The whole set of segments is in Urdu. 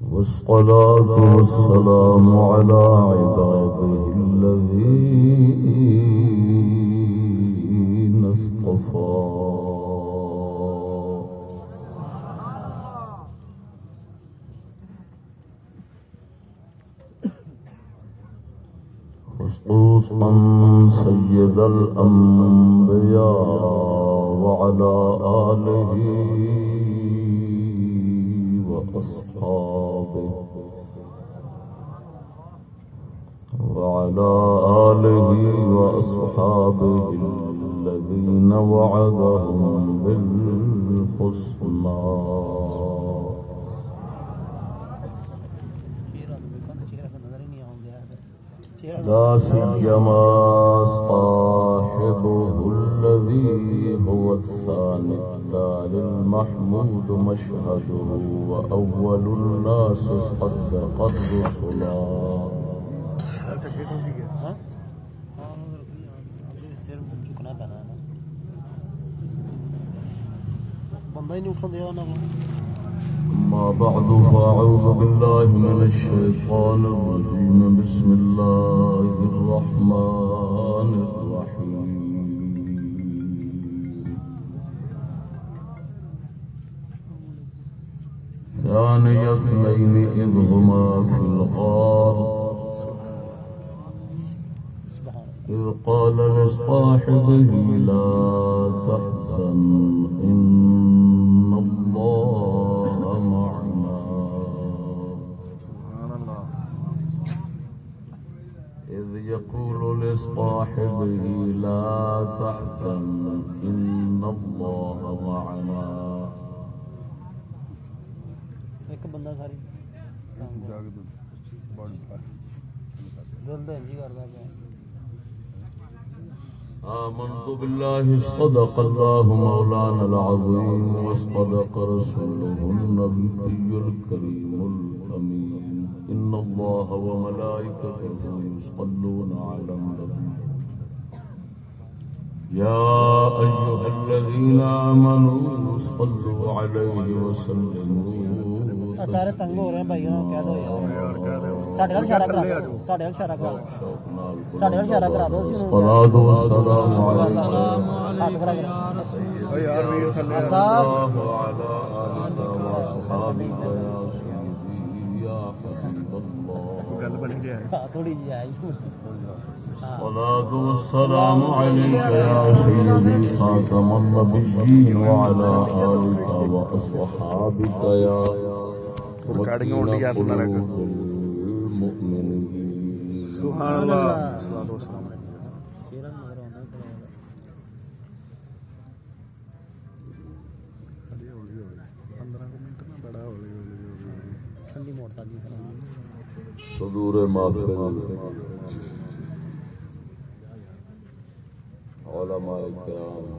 والصلاة والسلام على عباده الذين اصطفى. خصوصا سيد الأنبياء وعلى آله أصحابه وعلى آله وأصحابه الذين وعدهم بالحسنى لا سيما صاحبه الذي هو الثاني التالي المحمود مشهده وأول الناس صدق الرسلا بندہ ہی نہیں اٹھا دیا أما بعد، فأعوذ بالله من الشيطان الرجيم. بسم الله الرحمن الرحيم. ثاني اثنين، إذ هما في الغار. إذ قال لصاحبه، لا تحزن، إن الله يقول لصاحبه لا تحزن إن الله معنا. ایک بندہ ساری۔ جی آمنت بالله صدق الله مولانا العظيم وصدق رسوله النبي الكريم الأمين إن الله وملائكته يصلون على النبي. يا أيها الذين آمنوا صلوا عليه وسلموا سارے تنگ ہو رہے ہیں بھائی کہہ دو یار۔ ساڈے وال اشارہ کرا دو۔ ساڈے وال اشارہ کرا دو۔ ساڈے وال اشارہ کرا دو۔ اسی نوں الصلاة والسلام على ہاتھ کرا یار ویر تھلے صاحب وعلى آلك وأصحابك يا گل بنی جائے تھوڑی جی آئی الصلاة والسلام عليك يا سيدي خاتم النبيين وعلى آلك وأصحابك يا on the app, Naraka. المؤمنين سبحان اللہ صدور علماء کرام۔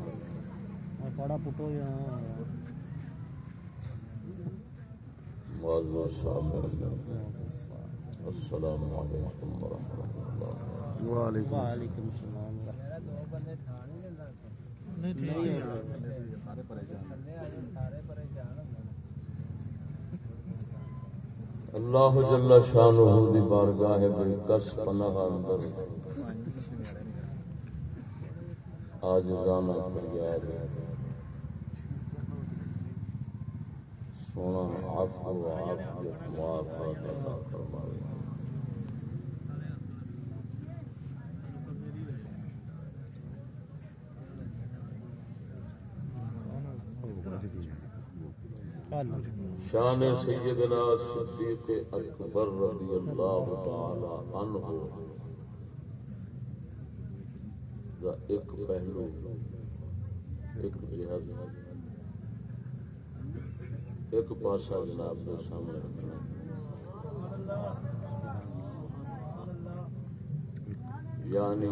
صاحب السلام علیکم ورحمۃ اللہ۔ وعلیکم وعلیکم السلام نہیں اللہ جل شانہ دی بارگاہ بے کس پناہ اندر آج جانا فریاد سونا عفو و عافیت معافات عطا فرمائے۔ شان سیدنا صدیق اکبر رضی اللہ تعالی عنہ دا ایک پہلو، ایک جہد ایک پاسا جناب کے سامنے رکھنا یعنی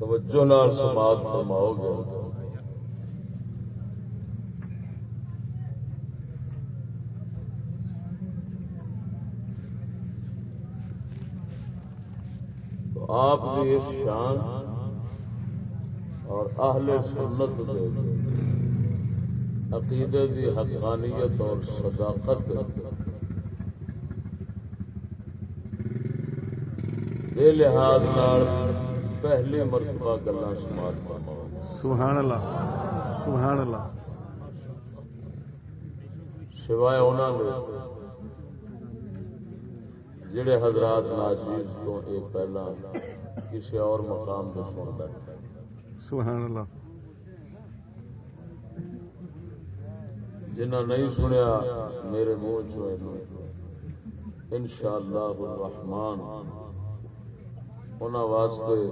توجہ نال سماعت فرماؤ گے۔ تو آپ کی اس شان اور اہل سنت دے عقیدے دی حقانیت اور صداقت دے۔ لحاظ پہلی مرتبہ گلا سماعت سبحان اللہ سبحان اللہ۔ سوائے انہوں نے جڑے حضرات ناچیز تو یہ پہلا کسی اور مقام پہ سن بیٹھے۔ سبحان اللہ۔ جنہ نہیں سنیا میرے منہ چو ان شاء اللہ الرحمان انہوں واسطے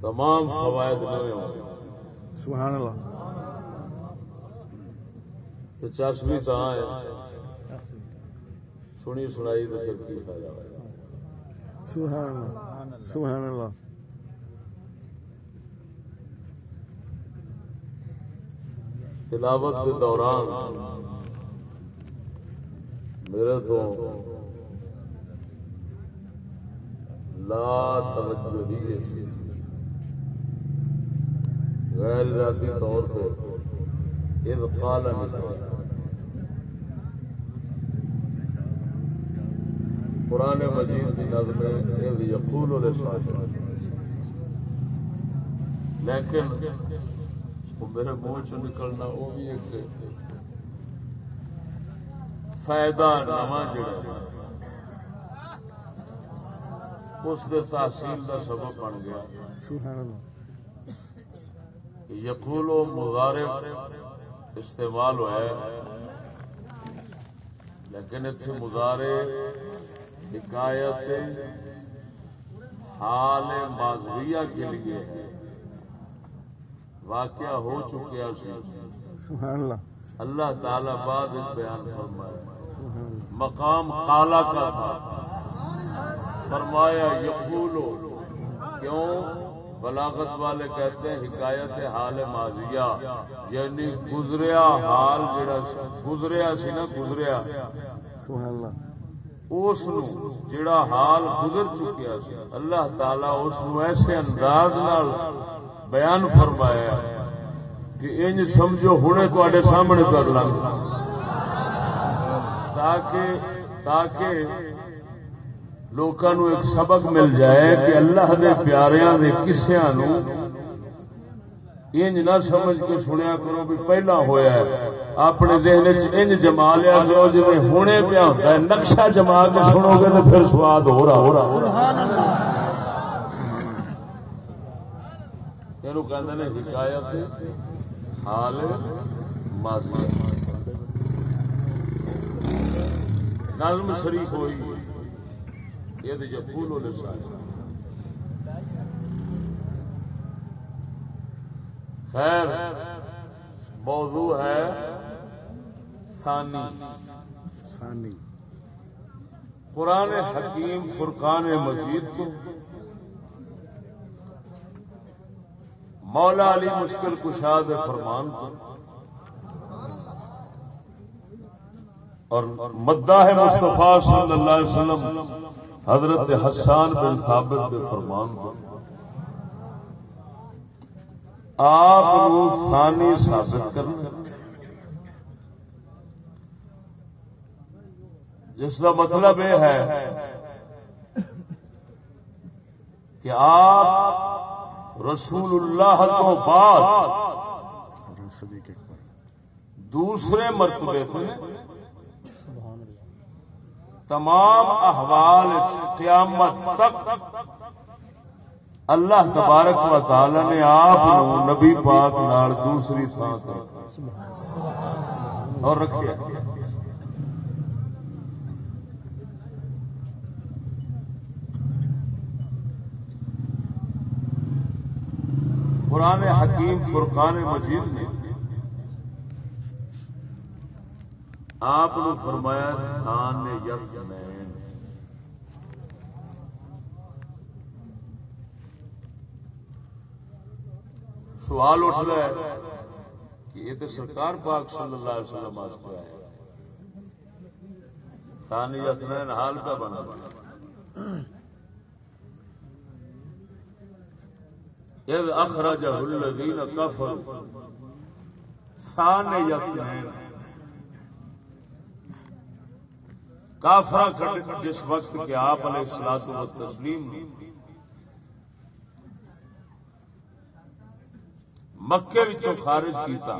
تمام فوائد نئے ہوں سبحان اللہ۔ تو چشمی تو ہے۔ سنی سنائی تو پھر کی فائدہ ہے سبحان اللہ۔ سبحان اللہ۔ تلاوت کے دوران میرے تو لا توجہ ہی ہے غیر ارادی طور پہ اذ قال نکلا قرآن مجید کی نظم اذ یقول لصاحب لیکن وہ میرے منہ چ نکلنا، وہ بھی ایک فائدہ نواں جڑا اس دے تحصیل دا سبب بن گیا۔ سبحان اللہ یقول و مضارب استعمال ہوا ہے لیکن اتنے مظاہرے حکایت، حال ماضویہ کے لیے ہے واقعہ ہو چکیا سی۔ سبحان اللہ اللہ تعالی بعد ایک بیان فرمایا مقام کالا کا تھا۔ فرمایا یقولو کیوں؟ بلاغت والے کہتے ہیں حکایت حال ماضیہ یعنی گزریا حال جڑا گزریا سی نا گزریا۔ سبحان اللہ۔ اس نو جڑا حال گزر چکیا سی اللہ تعالی اس نو ایسے انداز نال بیان فرمایا کہ انج سمجھو ہنے تواڈے سامنے کر لنگ تاکہ تاکہ لوکاں نو ایک سبق مل جائے کہ اللہ دے پیاریاں دے قصیاں نو انج نہ سمجھ کے سنیا کرو بھی پہلا ہویا ہے۔ اپنے ذہن وچ انج جما لیا کرو، جویں ہونے پیا ہوندا ہے، نقشہ جما کے سنو گے تو پھر سواد ہو رہا ہو رہا ہو رہا۔ سبحان اللہ اینو کہندے نے، حکایت، حال ماضی نظم شریف ہوئی۔ یہ ہو خیر موضوع ہے ثانی۔ ثانی۔ قرآن حکیم فرقان مجید کو مولا علی مشکل کشاد فرمان کو اور مداح مصطفیٰ صلی اللہ علیہ وسلم حضرت حسان بن ثابت کے فرمان کو آپ نو ثانی ثابت کرنا۔ جس کا مطلب یہ ہے کہ آپ رسول اللہ تو بعد دوسرے مرتبے پہ تمام احوال قیامت تک اللہ تبارک و تعالی نے آپ نبی پاک نال دوسری تھان تے اور رکھے قرآن حکیم فرقان مجید نے آپ نے فرمایا خان یس مین۔ سوال اٹھ رہا ہے کہ یہ تو سرکار پاک صلی اللہ علیہ وسلم واسطے آیا ثانی یسنین حال کا بنا۔ اذ اخرجہ الذین کفروا۔ ثانی یسنین کافرا جس وقت کہ آپ علیہ السلاط و تسلیم مکے وچوں خارج کیتا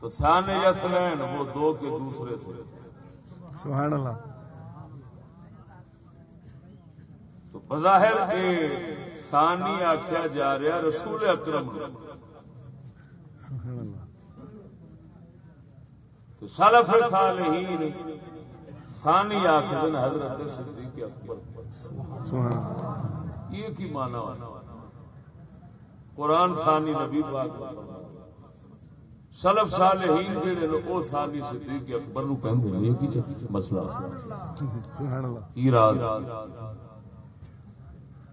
تو سان یسلین وہ دو کے دوسرے تھے۔ سبحان اللہ تو بظاہر یہ ثانی آخیا جا رہا رسول اکرم۔ سبحان اللہ تو سلف صالحین ثانی آخر حضرت صدیق اکبر۔ سبحان اللہ۔ یہ کی مانا قرآن ثانی نبی پاک۔ سلف صالحین جڑے نے او ثانی صدیق اکبر نو کہندے نے یہ کی مسئلہ۔ سبحان اللہ۔ کی راز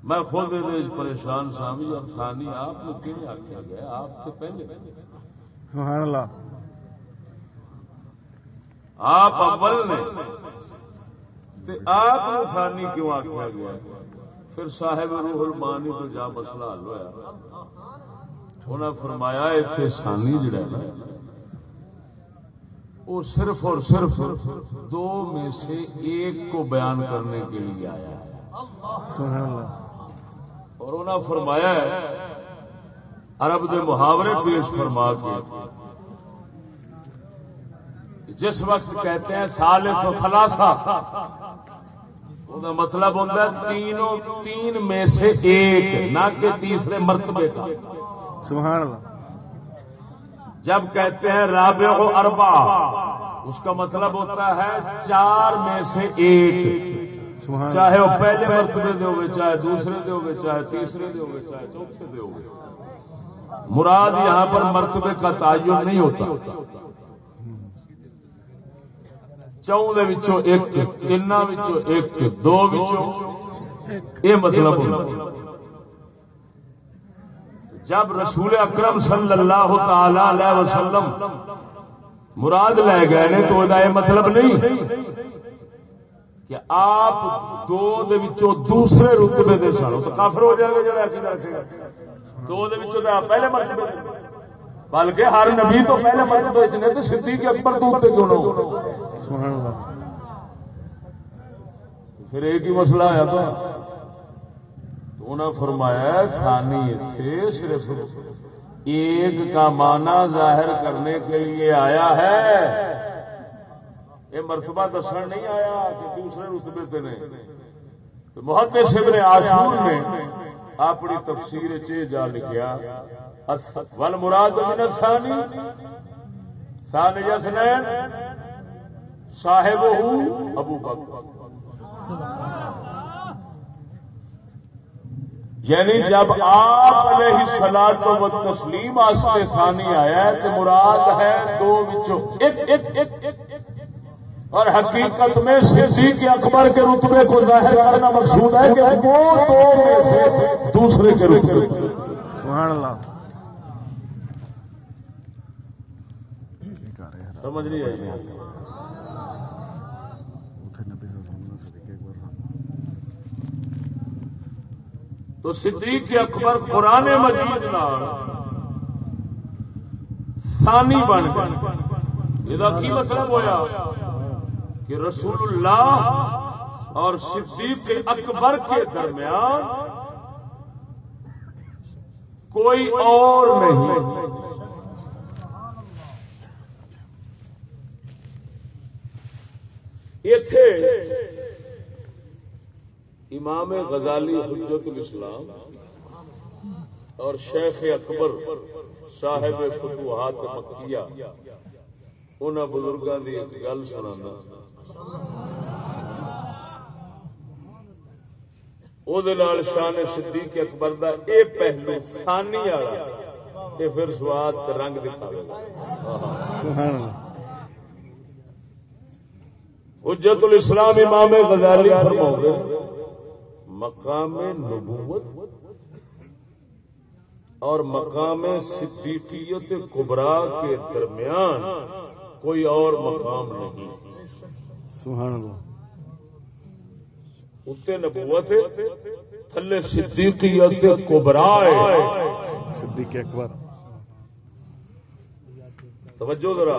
میں خود یہ پریشان سا بھی اور ثانی آپ کو کیوں آخیا گیا؟ آپ سے پہلے۔ سبحان اللہ۔ آپ اول نے تے آپ کو ثانی کیوں آخیا گیا پھر صاحب روح المانی تو جا مسئلہ حل ہوا انہیں فرمایا اتنے ثانی جڑا ہے وہ صرف اور صرف دو میں سے ایک کو بیان کرنے کے لیے آیا ہے۔ اور انہیں فرمایا ہے، عرب دے محاورے پیش فرما کے جس وقت کہتے ہیں سالس و خلاصہ مطلب ہوتا ہے تینوں تین میں سے ایک نہ کہ تیسرے مرتبے کا سبحان اللہ جب کہتے ہیں رابع و اربا اس کا مطلب ہوتا ہے چار میں سے ایک چاہے وہ پہلے مرتبے دے ہوگے چاہے دوسرے دے ہوگے چاہے تیسرے دے ہوگے چاہے چوتھے دے ہوگے مراد یہاں پر مرتبے کا تعین نہیں ہوتا چون دے وچوں ایک تین وچوں ایک دو وچوں یہ مطلب ہوتا جب رسول اکرم صلی اللہ تعالی علیہ وسلم مراد لے گئے نے تو یہ مطلب نہیں کہ آپ دو دے وچوں دوسرے رتبے دے سن تو کافر ہو جائے گا جڑا عقیدہ رکھے گا دو دے وچوں پہلے مرتبے بلکہ ہر نبی تو پہلے مرتبے وچ نے تے صدیق اکبر تو کیوں نہ سبحان اللہ۔ پھر ایک ہی مسئلہ آیا تھا تو انہوں نے فرمایا ثانی تھے صرف ایک کا معنی ظاہر کرنے کے لیے آیا ہے۔ یہ مرتبہ دسن نہیں آیا کہ دوسرے رتبے سے تو محدث ابن عاشور نے اپنی تفسیر چ جا لکھیا۔ ول مراد من الثانی، ثانی یسنین صاحب ابو بکر۔ یعنی جب آپ علیہ سلاد و تسلیم واسطے ثانی آیا ہے تو مراد ہے دو وچوں اور حقیقت میں صدیق اکبر کے رتبے کو ظاہر کرنا مقصود ہے کہ وہ دو میں سے دوسرے کے رتبے۔ سبحان اللہ یہ کر رہے ہیں سمجھ نہیں آئی اکبر تو صدیق اکبر قرآن مجید نال ثانی بن گئے۔ یہ کی مطلب ہوا کہ رسول اللہ اور صدیق اکبر کے درمیان کوئی اور نہیں۔ اتے امام غزالی حجت الاسلام اور شیخ اکبر صاحب فتوحات مکیہ۔ انہاں بزرگاں دی ایک گل سنانا۔ شان صدیق اکبر دا اے پہلو ثانی والا اے پھر سواد رنگ دکھاوے سبحان اللہ۔ حجت الاسلام امام غزالی فرماؤ گے مقام نبوت اور مقام صدیقیت کبرا کے درمیان کوئی اور مقام نہیں۔ سبحان اللہ۔ اتنے نبوت تھلے صدیقیت کبرا صدیق اکبر۔ توجہ ذرا۔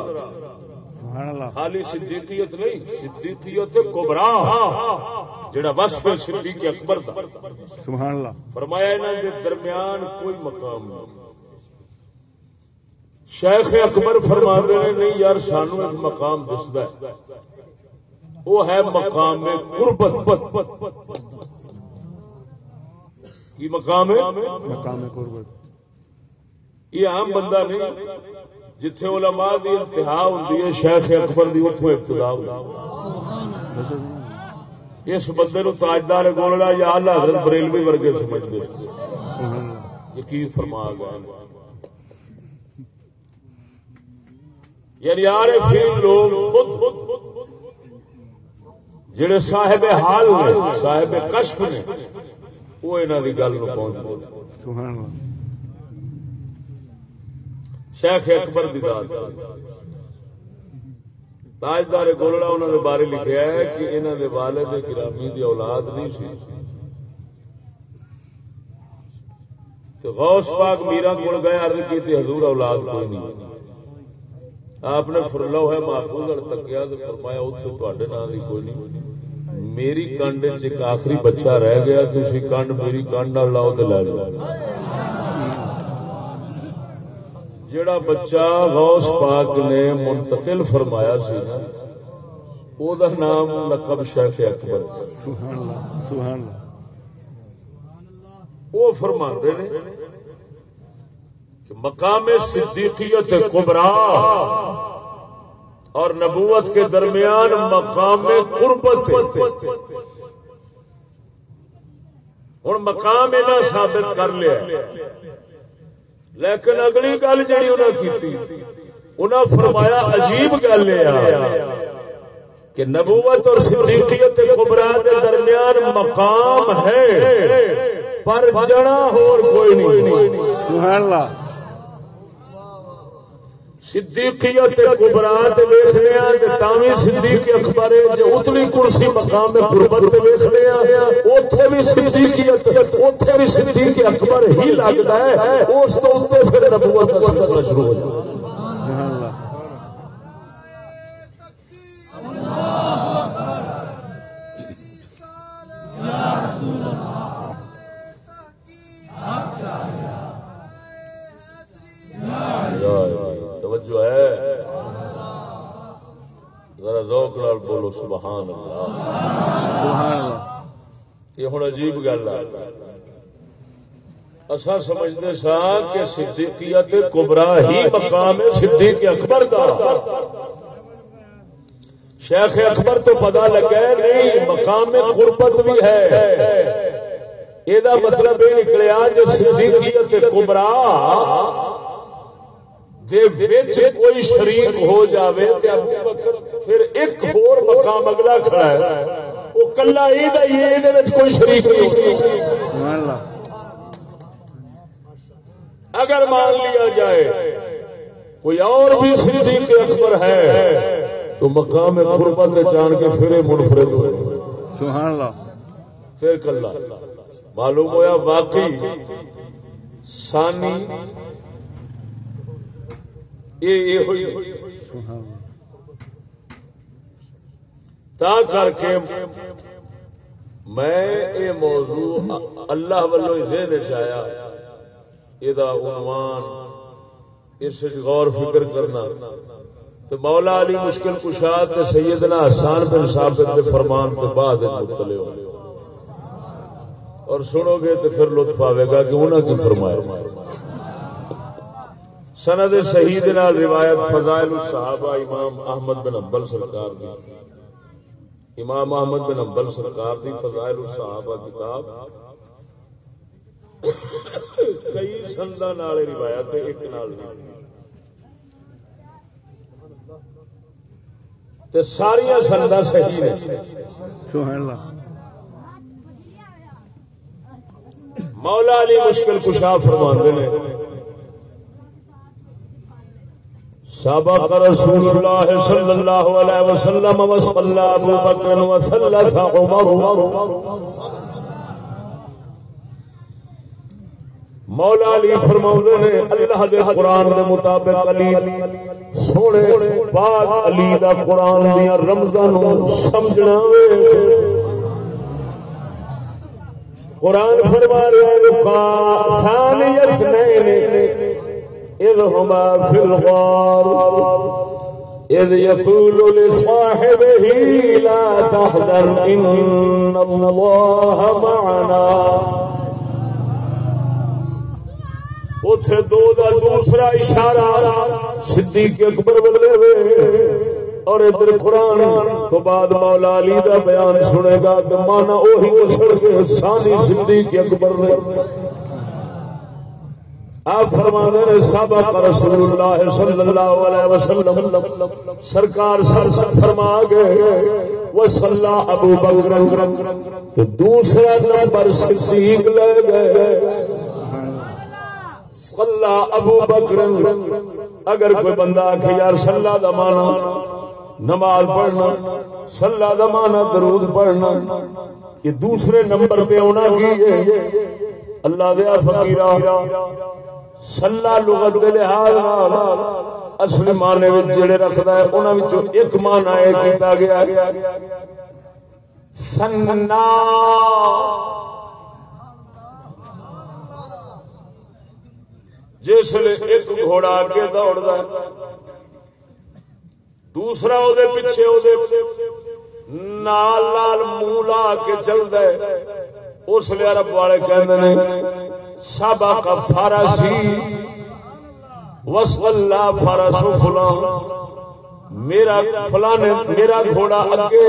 خالی صدیقیت نہیں صدیقیت کبرا جڑا وصف ہے صدیق اکبر دا۔ سبحان اللہ. فرمایا انہاں دے درمیان کوئی مقام نہیں۔ شیخ اکبر فرما رہے ہیں نہیں یار سانو ایک مقام دسدا ہے۔ وہ ہے مقام قربت۔ کی مقام ہے؟ مقام قربت۔ یہ عام بندہ نہیں۔ جتھے علماء دی انتہا ہوندی ہے، شیخ اکبر دی اتھوں ابتدا ہوندی ہے۔ اس بندے نو تاجدار گولڑا یا اعلی حضرت بریلوی ورگے سمجھدے سن یہ کی فرما گئے یعنی یار پھر لوگ خود جڑے صاحب حال نے، صاحب کشف نے، وہ انہاں دی گل نو پہنچ گئے۔ سبحان اللہ۔ شیخ اکبر دی ذات۔ تاجدار گولڑا انہوں نے بارے لکھیا ہے کہ انہوں نے والد گرامی دی اولاد نہیں سی۔ تو غوث پاک میرا کول گئے، عرض کی تھی حضور اولاد کوئی نہیں۔ آپ نے فرلو ہے، محفوظ اور تکیا تو فرمایا اتنے تھوڑے نام کی کوئی نہیں۔ میری کنڈ چ آخری بچہ رہ گیا تھی کنڈ میری کنڈ لاؤ تو لے لو۔ جڑا بچہ غوث پاک نے منتقل فرمایا سی نا او دا نام لقب شیخ اکبر۔ سبحان اللہ سبحان اللہ۔ فرماندے نے کہ مقام صدیقیت کبرا اور نبوت کے درمیان مقام قربت ہوں مقام ثابت کر لیا۔ لیکن اگلی گل جی انہیں کی انہیں فرمایا عجیب گل یہ کہ نبوت اور صدیقیت کبرا کے درمیان مقام ہے، پر جڑا ہور کوئی نہیں۔ سبحان اللہ۔ صدیقیت کبرا تے ویکھنے آ تے تاوی صدیق اکبر جے اتلی کرسی مقام میں قربت تے ویکھنے آ اوتھے بھی صدیقیت اوتھے بھی صدیق اکبر ہی لگدا ہے اس تو اوتے پھر نبوت کا سلسلہ شروع ہو جاتا ہے۔ سبحان اللہ۔ توجہ ذرا ذوق نال بولو، سبحان اللہ۔ سبحان اللہ یہ ہوں عجیب گل ہے۔ اصا سمجھتے سا کہ صدیقیت کبرا ہی مقام ہے، صدیق اکبر کا شیخ اکبر تو پتا لگا نہیں، مقام قربت بھی ہے۔ یہ مطلب یہ نکلیا جو صدیقیت کبرا وچ کوئی شریک ہو جاوے تے ابو بکر پھر ایک اور مقام اگلا کھڑا ہے۔ وہ کلا ہی دا دے وچ کوئی شریک نہیں سبحان اللہ اگر مان لیا جائے کوئی اور بھی صدیق اکبر ہے تو مقام قربت جان کے پھر منفرد ہوئے۔ سبحان اللہ۔ پھر کلا۔ معلوم ہوا واقعی سانی یہ یہ ہوئی سبحان اللہ تا کر کے میں یہ موضوع اللہ والوں ہی ذہن آیا۔ یہ عنوان، اس غور فکر کرنا۔ تو مولا علی مشکل کشاد تے سیدنا حسان بن ثابت کے فرمان کے بعد مطلع ہو۔ اور سنو گے تو پھر لطف آئے گا کہ انہوں کی فرمایا۔ سند شہید نال روایت فضائل الصحابہ امام احمد بن حنبل سرکار دی۔ امام احمد بن حنبل سرکار دی فضائل الصحابہ کتاب۔ کئی سندا نال روایت ایک نال تے ساریا سندا صحیح نے۔ سبحان اللہ۔ مولا علی مشکل کشا فرماندے نے۔ سبق رسول الله صلى الله عليه وسلم وصلى ابو بكر وثلث عمر. مولا علی فرماؤں نے اللہ دے قرآن دے مطابق علی، سونے پاک علی دا قرآن دیا رمضان سمجھنا وے۔ قرآن فرما رہا ثانی اثنین اذ ہما فی الغار. اذ یقول لصاحبه، لا تحذر ان اللہ معنا. اتے دو دا دوسرا اشارہ، صدیق اکبر بدلے ہوئے، اور ادھر قرآن، تو بعد مولا علی دا بیان سنے گا، تو مانا اوہی مسڑ کے، ثانی صدیق اکبر نے۔ آپ فرمانے نے سابق رسول اللہ صلی اللہ علیہ وسلم، سرکار سر سر فرما گئے وہ صلی ابو بکر، تو دوسرا نمبر صدیق لے گئے۔ صلی ابو بکر، اگر کوئی بندہ آخ یار صلی دا مانا نماز پڑھنا، صلی دا مانا درود پڑھنا، یہ دوسرے نمبر پہ ہونا کی اللہ دیا فقیرہ سلا لغت کے لحاظ نال اصل مانے جڑے رکھتا ہے انہوں ایک مانا یہ کیتا گیا سننا۔ جس ایک گھوڑا اگے دوڑتا ہے، دوسرا وہ پیچھے او دے نال لال منہ لا کے چلتا ہے۔ اس لیے رب والے کہ سابا کا فارسی وس اللہ فارس فلان میرا فلانے، میرا گھوڑا اگے۔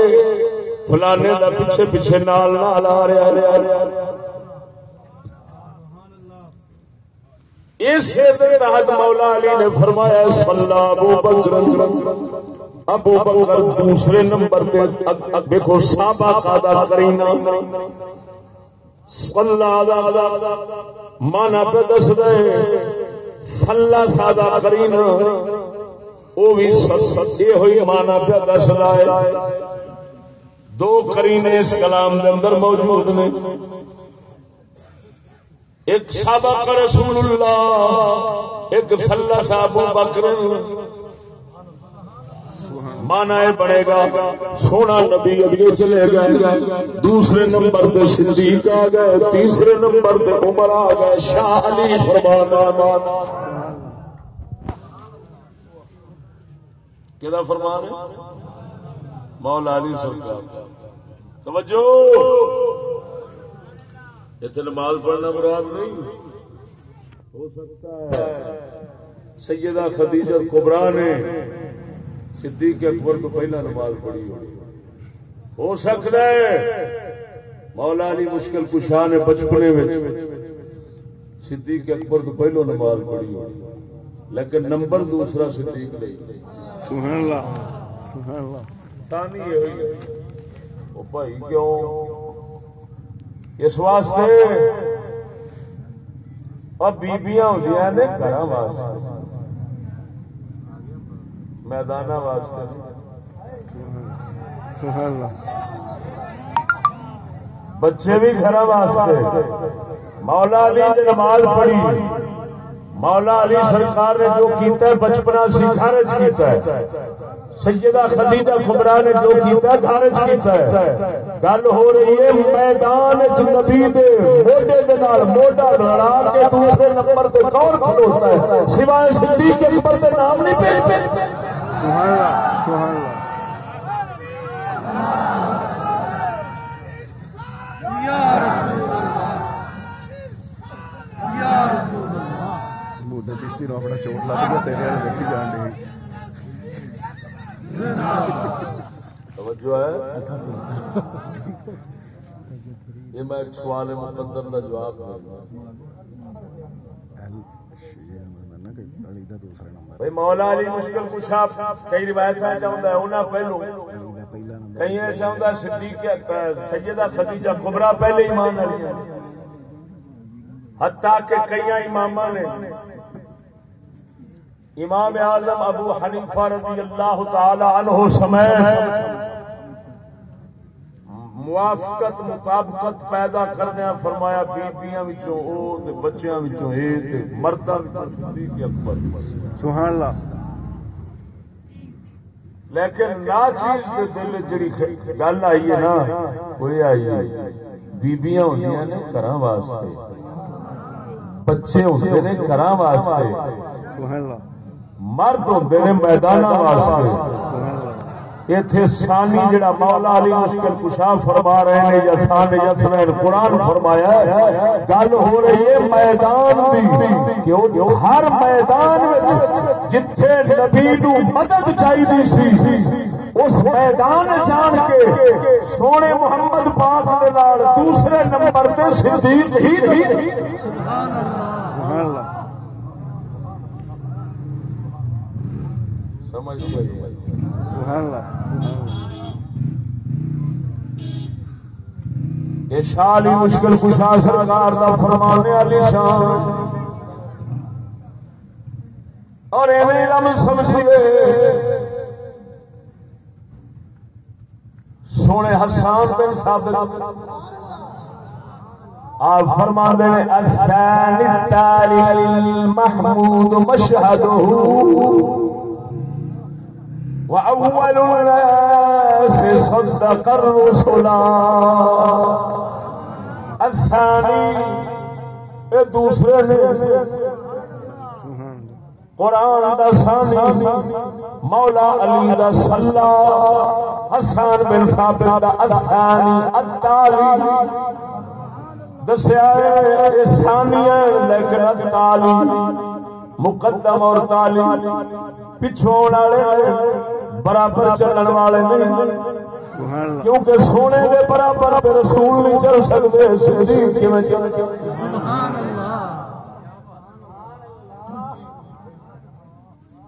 فلانے دا پیچھے پیچھے نال نال آ رہا رہا اس مولا علی نے فرمایا، صلی ابو بکر ابو بکر دوسرے نمبر پہ دیکھو صحابہ کا دا کرینا مانا پہ دس دے فلا سادہ کریم وہ بھی یہ ہوئی مانا پہ دس ہے۔ دو کرینے اس کلام کے اندر موجود نے۔ ایک سابق رسول اللہ، ایک فلا صاحب بکر مانا بڑے گا، سونا نبی ابھی چلے گئے۔ دوسرے نمبر پہ صدیق آ گئے، تیسرے نمبر پہ عمر آ گئے۔ شاہ علی فرمانا مانا کہ فرمان مولا علی سرکار۔ توجہ! اتنے نماز پڑھنا مراد نہیں۔ ہو سکتا ہے۔ سیدہ خدیجہ کبرا نے صدیق اکبر تو پہلا نماز پڑھی ہو سکتا ہے مولا علی مشکل کشاہ نے بچپنے میں صدیق اکبر تو پہلو نماز پڑھی ہو لیکن نمبر دوسرا صدیق نہیں۔ سبحان اللہ۔ سبحان اللہ ثانی یہ ہوئی۔ وہ بھائی کیوں؟ اس واسطے۔ اور بیبیاں ہوندیاں نے گھر واسطے۔ میدان واسطے۔ بچے بھی گھر واسطے۔ مولا علی نے نماز پڑھی۔ مولا علی سرکار نے جو کیتا ہے بچپنا سکھارج کیتا ہے۔ سیدہ خدیجہ کبرا نے جو کیتا ہے خارج کیتا ہے۔ گل ہو رہی ہے میدان نبی دے موڈے دے نال موڈا لڑا کے دوسرے نمبر تے کون کھلوتا ہے؟ سوائے صدیق اکبر دے نام نہیں پہ۔ سبحان اللہ سبحان اللہ۔ بوڈا چشتی نو اپنا چوٹ لگ گیا تیرے والے دیکھی جان ڈی توجہ ہے؟ یہ میں ایک سوال مقدر کا جواب دوں نا کہ علی دا نمبر بھائی مولا علی مشکل کئی ہے پہلو کئی صدیق سیدہ خدیجہ کبرا پہلے ایمان علی حتیٰ کہ کئی امام نے امام اعظم ابو حنیفہ رضی اللہ تعالی عنہ سمیت موافقت مطابقت پیدا کردیا فرمایا بیبیاں وچوں او تے بچیاں وچوں اے تے مرداں وچوں صدیق اکبر۔ سبحان اللہ لیکن نا چیز کے دل جڑی گل آئی ہے نا کوئی آئی ہے بیبیاں ہوندیاں نے گھراں واسطے بچے ہوندے نے گھراں واسطے سبحان اللہ مرد ہوندے نے میداناں واسطے۔ سبحان اللہ ایتھے ثانی جڑا مولا علی مشکل کشا فرما رہے ہیں یا ثانی قرآن فرمایا ہے، گل ہو رہی ہے میدان دی کہ ہر میدان وچ جتھے نبی نو مدد چاہیے سی، اس میدان جان کے سونے محمد پاک دے نال دوسرے نمبر تے صدیق ہی سبحان اللہ۔ سمجھ گئے سبحان اللہ. یہ شالی مشکل کشا سرکار دا فرمانے والی شان. اور ایویں رم سمجھیے سونے حسان بن ثابت. آپ فرما دے الثاني التالي المحمود مشهده. وأول الناس صدق الرسل. الثاني، اے دوسرے نے قرآن دا ثانی، مولا علی دا صلا. حسان بن ثابت دا الثانی، التالی. دسیا ہے ثانی لیکن التالی، مقدم اور تالی. پچھوں والے برابر چلن والے نہیں کیونکہ سونے دے برابر رسول نہیں چل سکتے۔ صدیق کیویں چل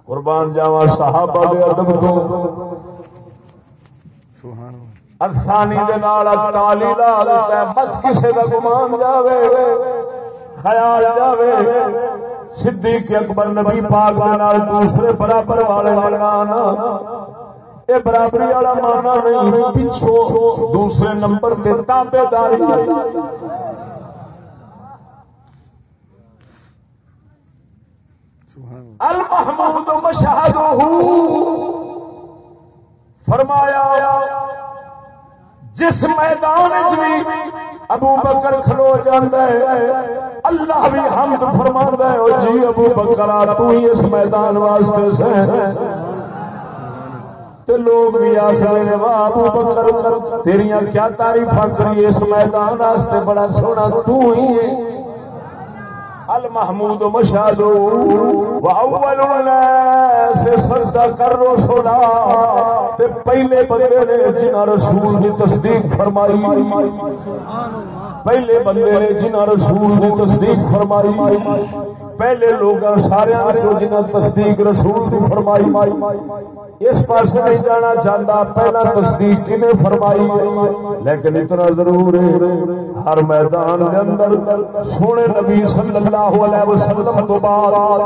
قربان جاواں صحابہ دے ادب تو۔ سبحان اللہ دے نال مت کسے دا گمان جاوے۔ خیال جاوے۔ صدیق اکبر نبی پاک دے نال دوسرے برابر والے مانا اے برابری والا مانا نہیں، پچھو دوسرے نمبر تے تابے داری۔ المحمود مشہدہ۔ فرمایا، جس میدان بھی ابو بکر کھلو جاندا ہے، اللہ بھی حمد فرماندا ہے جی ابو بکر آ، تو ہی اس میدان واسطے سے تے لوگ بھی آخر نے، واہ ابو بکر تیریاں کیا تعریفاں کری، اس میدان واسطے بڑا سونا تو ہی ہے۔ المحمود مشهد واول الناس صدق الرسل تے پہلے بندے نے جنہاں رسول دی تصدیق فرمائی۔ سبحان اللہ پہلے بندے نے جنہاں رسول دی تصدیق فرمائی۔ پہلے لوگ سارے جنہاں تصدیق رسول دی فرمائی، اس پاس نہیں جانا چاہتا پہلا تصدیق کنے فرمائی لیکن اتنا ضرور ہے، ہر میدان کے اندر سونے نبی صلی اللہ علیہ وسلم تو بعد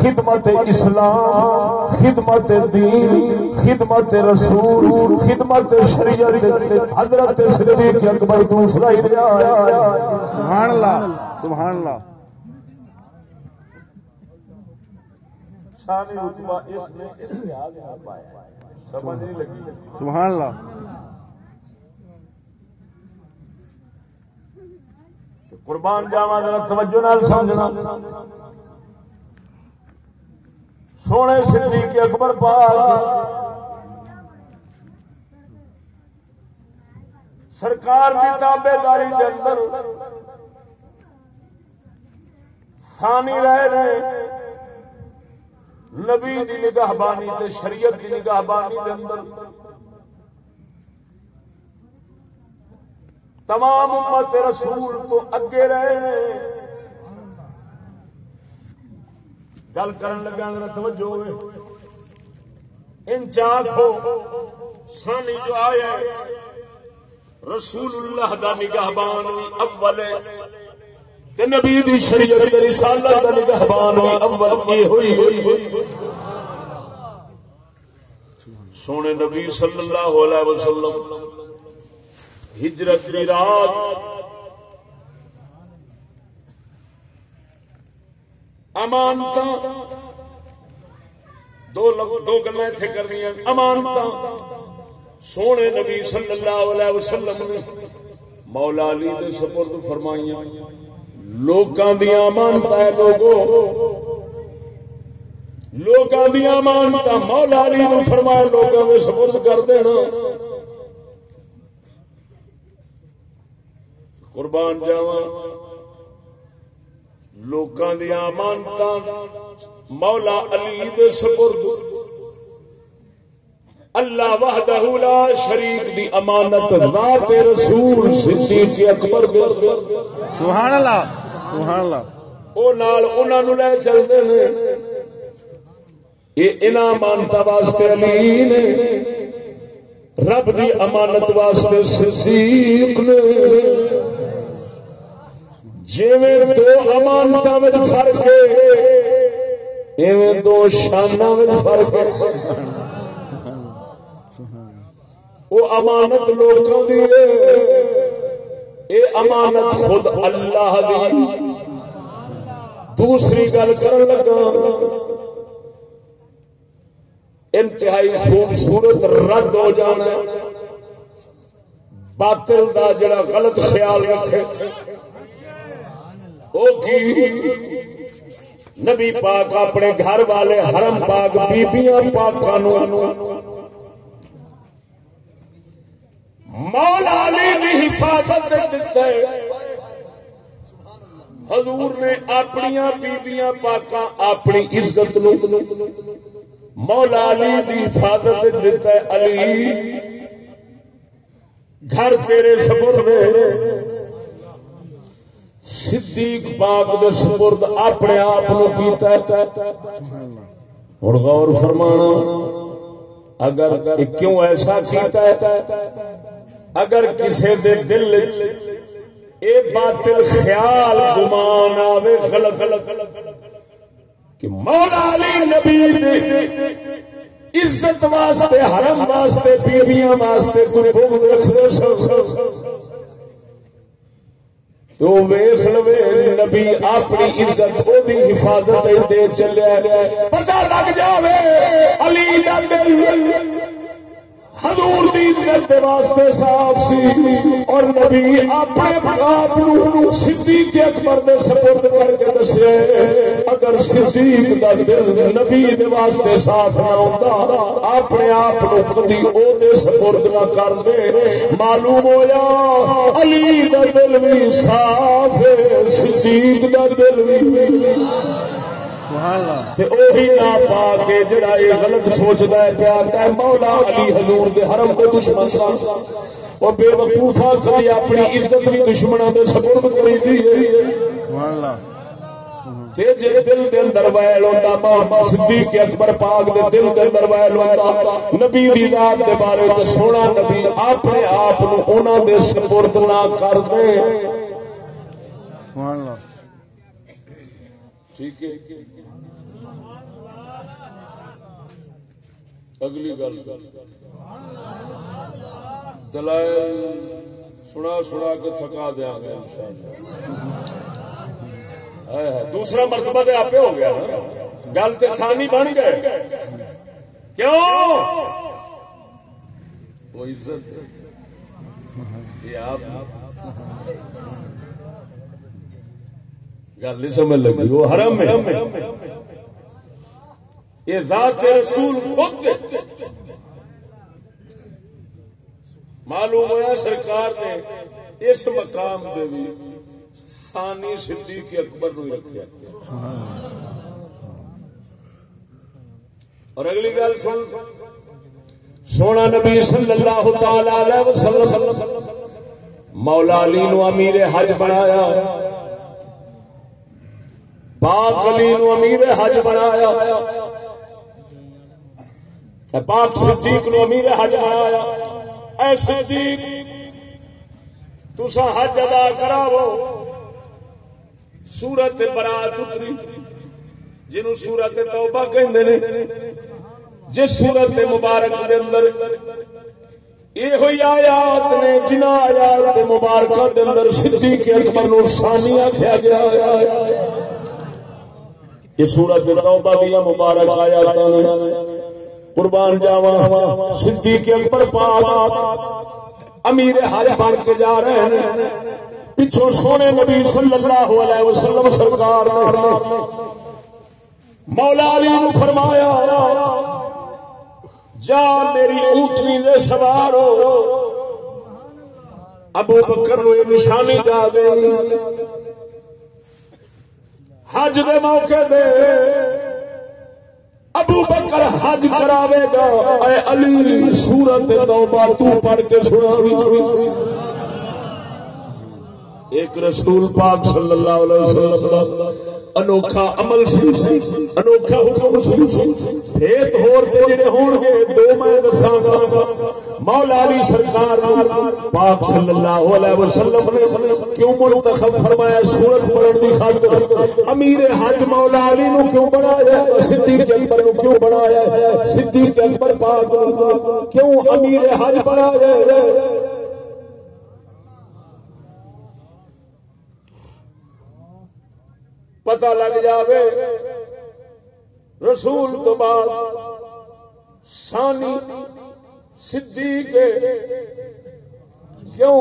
خدمت اسلام، خدمت دین، خدمت رسول، خدمت شریعت حضرت صدیق اکبر دوسرا ہی رہا ہے۔ سبحان اللہ سبحان اللہ۔ شان رتبہ اس نے نہ پایا سمجھ نہیں لگی؟ سبحان اللہ۔ قربان جاوا ذرا توجہ نال سمجھنا۔ سونے صدیق اکبر پاک سرکار کی تابے داری کے اندر ثانی رہے رہے نبی دی نگاہ بانی تے شریعت دی نگاہ بانی دے اندر تمام امت رسول تو اگے رہے گل کرن لگا ذرا توجہ ہوئے۔ ان چاکھو سانی جو آیا ہے، رسول اللہ دا نگہبان وی اول تے نبی دی شریعت دی رسالت دا نگہبان وی اول یہ ہوئی؟ ہوئی سونے نبی صلی اللہ علیہ وسلم ہجرت دی رات امانتا، دو دو گلا اتنے کرنی امانتا، سونے نبی صلی اللہ علیہ وسلم نے مولا علی دے سپرد فرمائیاں۔ لوکاں دیاں امانتا ہے لوگو۔ لوکاں دیاں امانتا مولا علی نے فرمایا لوکاں دے سپرد کر دینا قربان جاواں۔ لوکاں دیاں امانتاں مولا علی دے سپرد۔ اللہ وحدہ لا شریک دی امانت ذات رسول صدیق اکبر دے سبحان اللہ سبحان اللہ او نال انہاں نو لے چلدے نے۔ یہ انہاں امانتاں واسطے علی نے رب دی امانت واسطے صدیق نے۔ جویں دو امانتاں وچ فرق ہے ایویں دو شاناں وچ فرق ہے۔ وہ امانت لوگوں دی اے امانت خود اللہ دی۔ دوسری گل کرن لگا۔ انتہائی خوبصورت رد ہو جانا۔ باطل دا جڑا غلط خیال رکھے۔ او کی؟ نبی پاک اپنے گھر والے حرم پاک بیبیاں پاکاں نو مولا علی دی حفاظت دیتا ہے حضور نے اپنی بیبیاں پاکاں اپنی عزت نو مولا علی دی حفاظت دیتا ہے علی، گھر تیرے سپرد صدیق پاک دے سپرد اپنے آپ نو کیتا ہے۔ ہوں غور فرمانا، اگر کیوں ایسا کیتا ہے؟ اگر کسی دے دل اے باطل خیال گمان آوے، غلط غلط کہ مولا علی نبی دے عزت واسطے، حرم واسطے، بیویاں واسطے کوئی بغض رکھ رکھدے سن تو ویخ لوے نبی اپنی عزت او دی حفاظت دے چلیا پتہ لگ جاوے، علی دا دل۔ حضور دی عزت دے واسطے صاف سی اور نبی اپنے آپ نو صدیق اکبر دے سپرد کر کے دسے، اگر صدیق دا دل نبی دے واسطے صاف نہ ہوندا، اپنے آپ نو کدی او دے سپرد نہ کر دے۔ معلوم ہویا، علی دا دل بھی صاف ہے، صدیق دا دل بھی۔ سبحان اللہ تے اوہی نہ پا کے جڑا یہ غلط سوچدا ہے پیا کہ مولا علی حضور دے حرم دے دشمن سان او بے وقوفا کبھی اپنی عزت بھی دشمناں دے سپرد کری دی ہے۔ سبحان اللہ۔ تے جے دل دے اندر ویل ہوندا صدیق اکبر پاک دے دل دے اندر ہوندا نبی دی ذات دے بارے تے سونا نبی اپنے آپ نو انہاں دے سپرد نہ کر دے۔ سبحان اللہ۔ ٹھیک ہے۔ اگلی گل۔ دلائل سنا سنا کے تھکا دیا گا انشاءاللہ۔ دوسرا مرتبہ تو آپ ہو گیا نا۔ گل تو ثانی بن گئے۔ کیوں؟ وہ عزت۔ یہ آپ۔ گل نہیں سمجھ لگی، وہ حرم ہے۔ یہ ذات رسول خود معلوم ہوا سرکار نے اس مقام دے بھی ثانی صدیق اکبر نو رکھا اور اگلی گل سن۔ سونا نبی صلی اللہ تعالی علیہ وسلم مولا علی نو امیر حج بنایا۔ پاک علی نو امیر حج بنایا۔ اے پاک صدیق نو امیر حج بنایا اے صدیق تسا حج ادا کراو سورت برات اتری، جنہوں سورت توبہ کہندے نے، جس سورت مبارک دے اندر یہ ہوئی آیات نے، جنہ آیات مبارکہ دے اندر صدیق اکبر نو ثانی آکھیا گیا۔ ہے یہ سورت توبہ دیا مبارک آیات نے۔ قربان جاواں۔ صدیق اکبر پاک امیر حج بن کے جا رہے ہیں۔ پچھوں سونے نبی صلی اللہ علیہ وسلم سرکار نے مولا علی نو فرمایا جا میری اونٹنی دے سوار ہو۔ ابو بکر نو یہ نشانی جا دے حج دے موقع دے۔ ابو بکر حج کراوے گا۔ اے علی سورت توبہ تو پڑھ کے سنا ایک رسول پاک صلی اللہ علیہ وسلم دا انوکھا عمل سی، انوکھا حکم سی۔ بھیت ہور تے جڑے ہون گے، دو میں دساں مولا علی سرکار پاک صلی اللہ علیہ وسلم نے کیوں منتخب فرمایا؟ سورت پڑھن دی خاطر۔ امیر حج مولا علی نو کیوں بنایا؟ صدیق اکبر نو کیوں بنایا؟ صدیق اکبر پاک کیوں امیر حج بنایا؟ پتہ لگ جاوے۔ رسول تو بعد سانی صدیق کیوں؟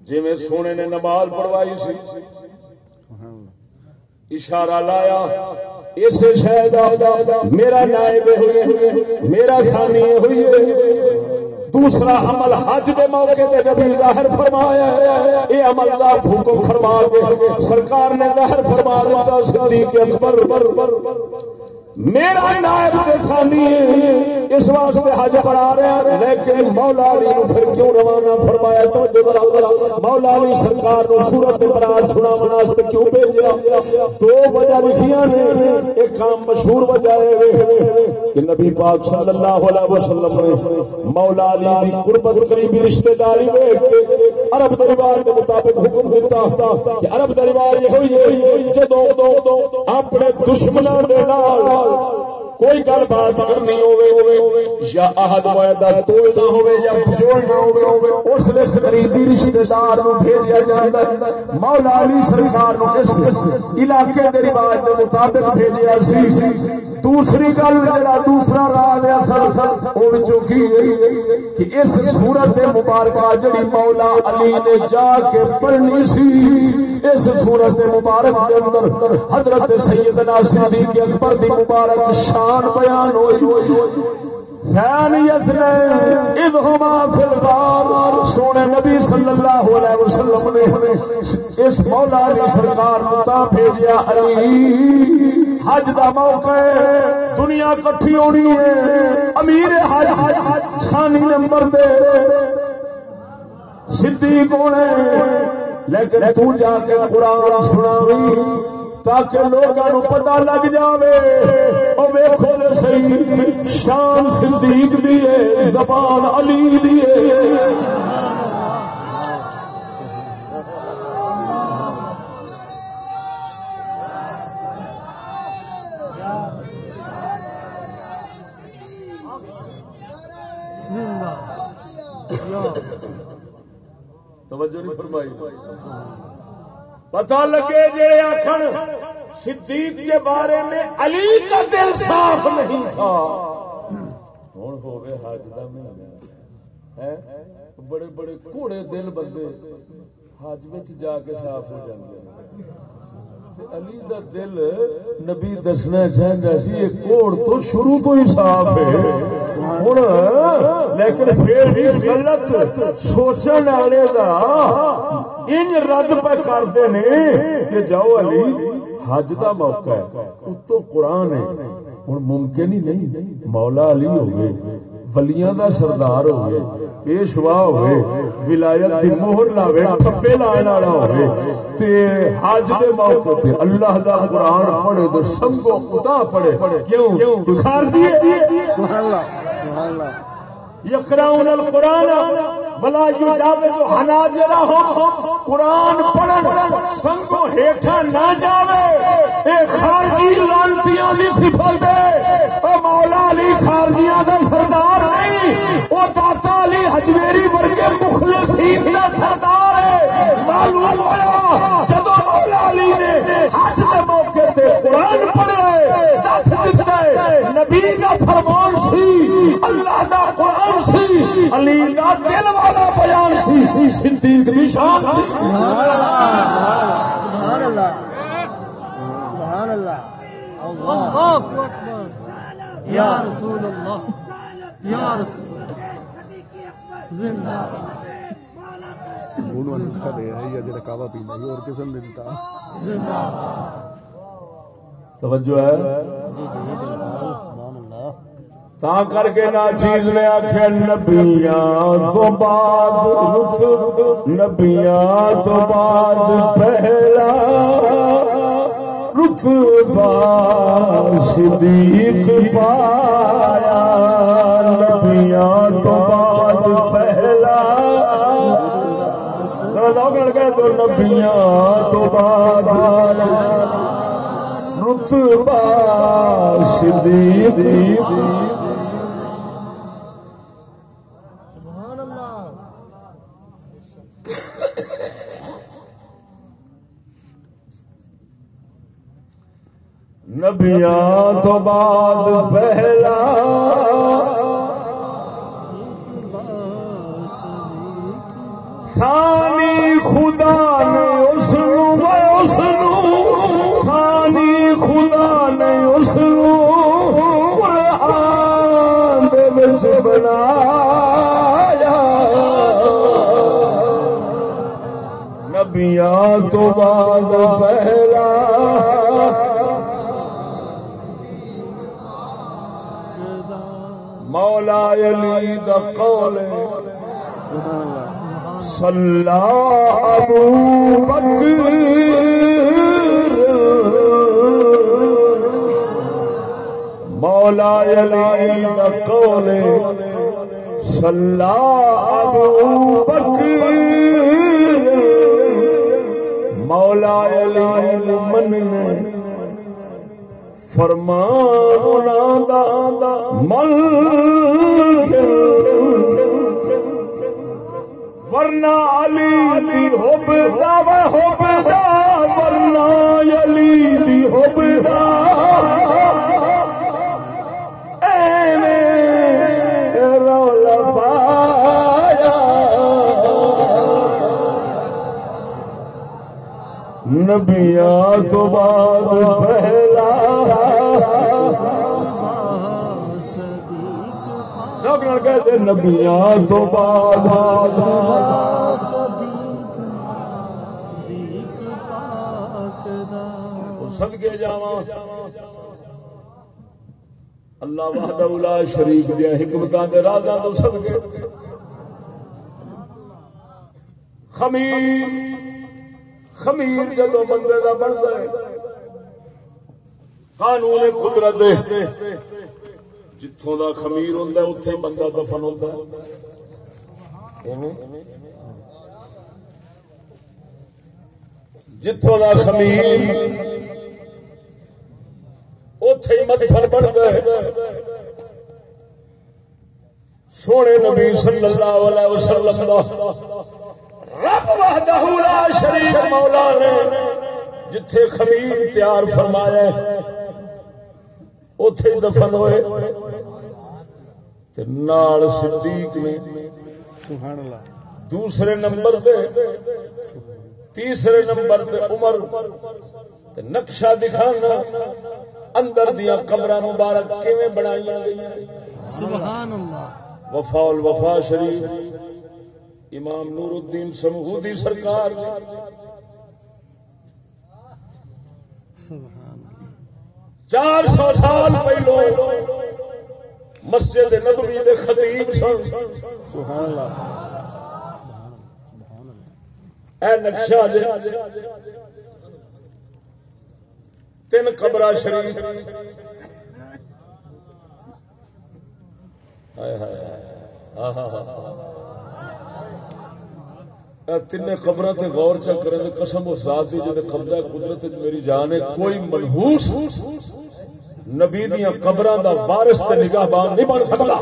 جی میں سونے نے نماز پڑھوائی سی۔ اشارہ لایا اس شہد میرا نائب ہوئے میرا ثانی ہوئی دوسرا عمل حج دے موقع تے نبی ظاہر فرمایا ہے۔ اے عمل دا بھوکو فرما دے۔ سرکار نے ظاہر فرما دیتا، صدیق اکبر۔ میرا نائب دے ہے۔ اس واسطے حج پڑھا رہے ہیں۔ لیکن مولا علی نو پھر کیوں روانہ فرمایا؟ تو جو مولا علی سرکار نو سورت برات سنا واسطے کیوں بھیجیا؟ دو وجہ لکھیاں نے۔ ایک کام مشہور وجہ ہے۔ کہ نبی پاک صلی اللہ علیہ وسلم نے مولا علی دی قربت قریبی رشتہ داری دیکھ کے عرب دربار کے مطابق حکم دیتا کہ عرب دربار یہ ہوئی جدو اپنے دشمنوں دے نال کوئی گل بات کرنی ہوے یا عہد معاہدہ توڑنا ہوے یا جوڑنا ہوے اس نے قریبی رشتہ دار نو بھیجیا جاندا ہے۔ مولا علی سرکار نو اس علاقے دے رواج دے مطابق بھیجیا سی۔ دوسری گل جڑا دوسرا راز ہے اصل او وچوں کی کہ اس سورت مبارکہ جڑی مولا علی نے جا کے پڑھنی سی۔ اس سورت مبارک کے اندر حضرت سیدنا صدیق اکبر دی مبارک شان بیان ہوئی۔ ثانیت نے اذ ہما فی الغار سونے نبی صلی اللہ علیہ وسلم نے اس مولا علی سرکار کو تا بھیجیا، علی، حج دا موقع ہے، دنیا کٹھی ہونی ہے، امیر حج ثانی نمبر دے۔ صدیق ہونے لیکن تو جا کے قرآن سناوی تاکہ لوگوں پتا لگ جاوے۔ او ویکھو تے صحیح، شان صدیق دی ہے، زبان علی دی ہے۔ توجہ نہیں فرمائی۔ پتا لگے جڑے آخر صدیق کے بارے میں علی کا دل صاف نہیں تھا۔ ہوں ہو گئے حج کا مہینہ بڑے بڑے کوڑے دل بندے۔ حج وچ جا کے صاف ہو جاتے ہیں علی دا دل نبی دسنا چاہتا سی، یہ کوڑ تو شروع تو ہی صاف ہے۔ ہوں لیکن پھر بھی غلط سوچن والے دا انج رد پہ کرتے نے کہ جاؤ علی، حج دا موقع ہے۔ اتو قرآن ہے۔ ہوں ممکن ہی نہیں، مولا علی ہو گئے۔ ولیاں دا سردار ہوئے پیشوا ہوئے ولایت دی مہر لاوے ٹھپے لائن والا ہوئے۔ تے حج دے موقع تے اللہ دا قرآن پڑھے تو سنگو خدا پڑھے۔ کیوں؟ خارجی ہے۔ سبحان اللہ سبحان اللہ۔ یقرؤون القرآن۔ بلا یو جاوے ولا یجاوز حناجرهم قرآن پڑھن سنگو ہیٹھا نہ جاوے، اے خارجی لانتیاں دی صفت ہے۔ او مولا علی خارجیاں دا سردار نہیں او داتا علی حجویری ورگے مخلصین دا سردار ہے۔ معلوم ہوا جدو مولا علی نے حج دے موقع تے قرآن پڑھے دس دیتا ہے نبی دا فرمان سی. اللہ دا قرآن سی. علی دا دل والا بیان سی. صدیق دی شان سی. سبحان اللہ سبحان اللہ اللہ اکبر. یا رسول اللہ یا رسول اللہ زندہ. باد انہوں نے اس کا دے رہا ہے یا جڑا کعبہ پینا ہے اور قسم دیتا زندہ. باد توجہ ہے؟ تا کر کے نا چیز نے آخیا نبیاں تو بعد نبیاں تو بعد پہلا۔ رتبہ صدیق پایا، نبیاں تو بعد پہلا۔ لوگ گئے تو نبیاں تو بعد۔ رتبہ صدیق سبحان اللہ نبیاں تو بعد پہلا۔ ثانی تو بعد پہلا مولا علی دا قول ہے۔ ابو بکر۔ مولا علی دا قول ہے۔ ابو بکر۔ مولا علی مننے۔ فرمان دا مل۔ ورنہ علی دی حب دا و حب دا، ورنہ علی دی حب دا۔ نبیاں تو بعد پہلا لوگ کہتے نبیاں تو بعد صدقے جاواں اللہ وحدہ لا شریک دیا حکمتاں دے رازاں تو صدقے خمیر خمیر جدو بندے دا بنتا ہے۔ قانون قدرت جتوں دا خمیر ہوندا ہے، اوتھے بندہ دفن ہوندا ہے۔ جتوں دا خمیر، اوتھے مدفن بنتا ہے۔ سونے نبی صلی اللہ علیہ وسلم دا رب وحدہ لا شریک مولا نے جتھے خمیر تیار فرمایا ہے اتے دفن ہوئے۔ تے نال صدیق نے سبحان اللہ دوسرے نمبر پہ تیسرے نمبر پہ عمر۔ تے نقشہ دکھانا اندر دیا قبر مبارک کیویں بنائی گئی سبحان اللہ وفا الوفا شریف۔ امام نور الدین سمہودی سرکار اللہ۔ چار سو سال پہلو مسجد نبوی دے خطیب سن۔ سبحان اللہ۔ اے نقشہ دے تین قبرہ شریف۔ ہائے ہائے ہائے۔ تین خبر تے غور چا کریں قسم اس ذات دی جے قبضہ قدرت وچ میری جان ہے، کوئی منحوس نبی دیاں قبراں دا وارث تے نگاہ بان نہیں بن سکدا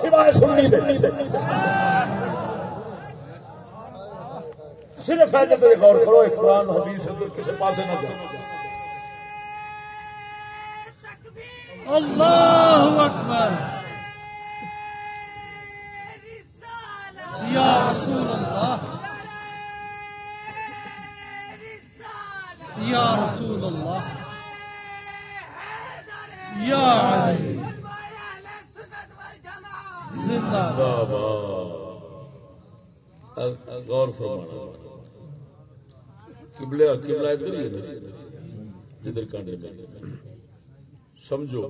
سوائے سننی دے۔ صرف ہے تے غور کرو، ایک قرآن، حدیث ادھر کسی پاسے نہ جاؤ۔ اللہ اکبر۔ یا رسول اللہ۔ یا رسول اللہ۔ یا علی۔ زندہ واہ غور فرمانا۔ قبلہ قبلہ ادھر ہی ہے جدھر کانڈے میں۔ سمجھو،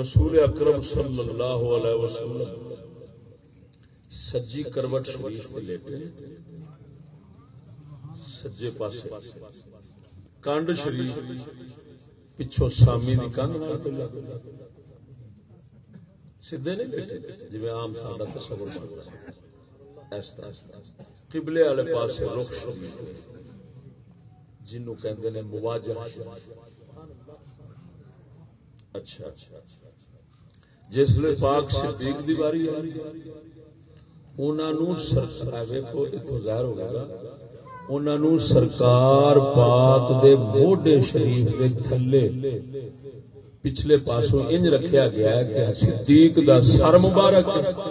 رسول اکرم صلی اللہ علیہ وسلم سجی کروٹ شریف پہ لیٹے سجے پاسے۔ کانڈ شریف پچھو سامی دی کانڈ نال پہ لگا سیدھے نہیں بیٹھے۔ جی عام ساڈا تصور بنتا ہے۔ اس طرح قبلے والے پاسے رخ شریف جنوں کہندے نے مواجہ اچھا،, اچھا اچھا جس لیے پاک صدیق دی باری آ انہاں نو سرکار ویکھو ایتھوں ظاہر ہو گیا۔ انہاں نو سرکار پاک دے موڈے شریف دے تھلے پچھلے پاسوں انج رکھیا گیا ہے کہ صدیق دا سر مبارک ہے۔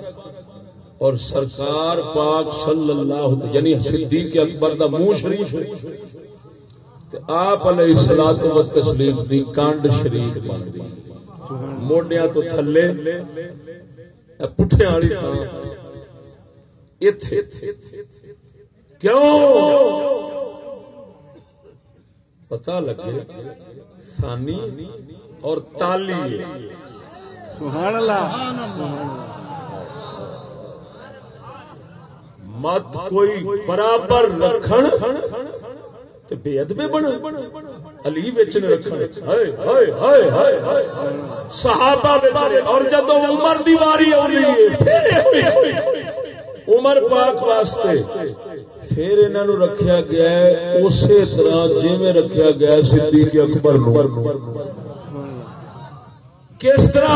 اور سرکار پاک صلی اللہ علیہ یعنی صدیق اکبر دا منہ شریف ہے۔ آپ علیہ الصلوۃ والتسلیم دی کانڈ شریف بن گئی۔ موڈیاں تو تھلے پٹھے والی تھاں۔ ایتھے کیوں؟ پتہ لگے ثانی اور تالی ہے۔ سبحان اللہ۔ مت کوئی برابر رکھن تے بے ادبے بن۔ علی وچ نے رکھن۔ ہائے ہائے ہائے ہائے ہائے۔ صحابہ وچ نے اور جدوں عمر دی واری آونی ہے عمر پاک واسطے پھر انہاں نو رکھیا گیا ہے، اسی طرح جویں رکھیا گیا صدیق اکبر کس طرح؟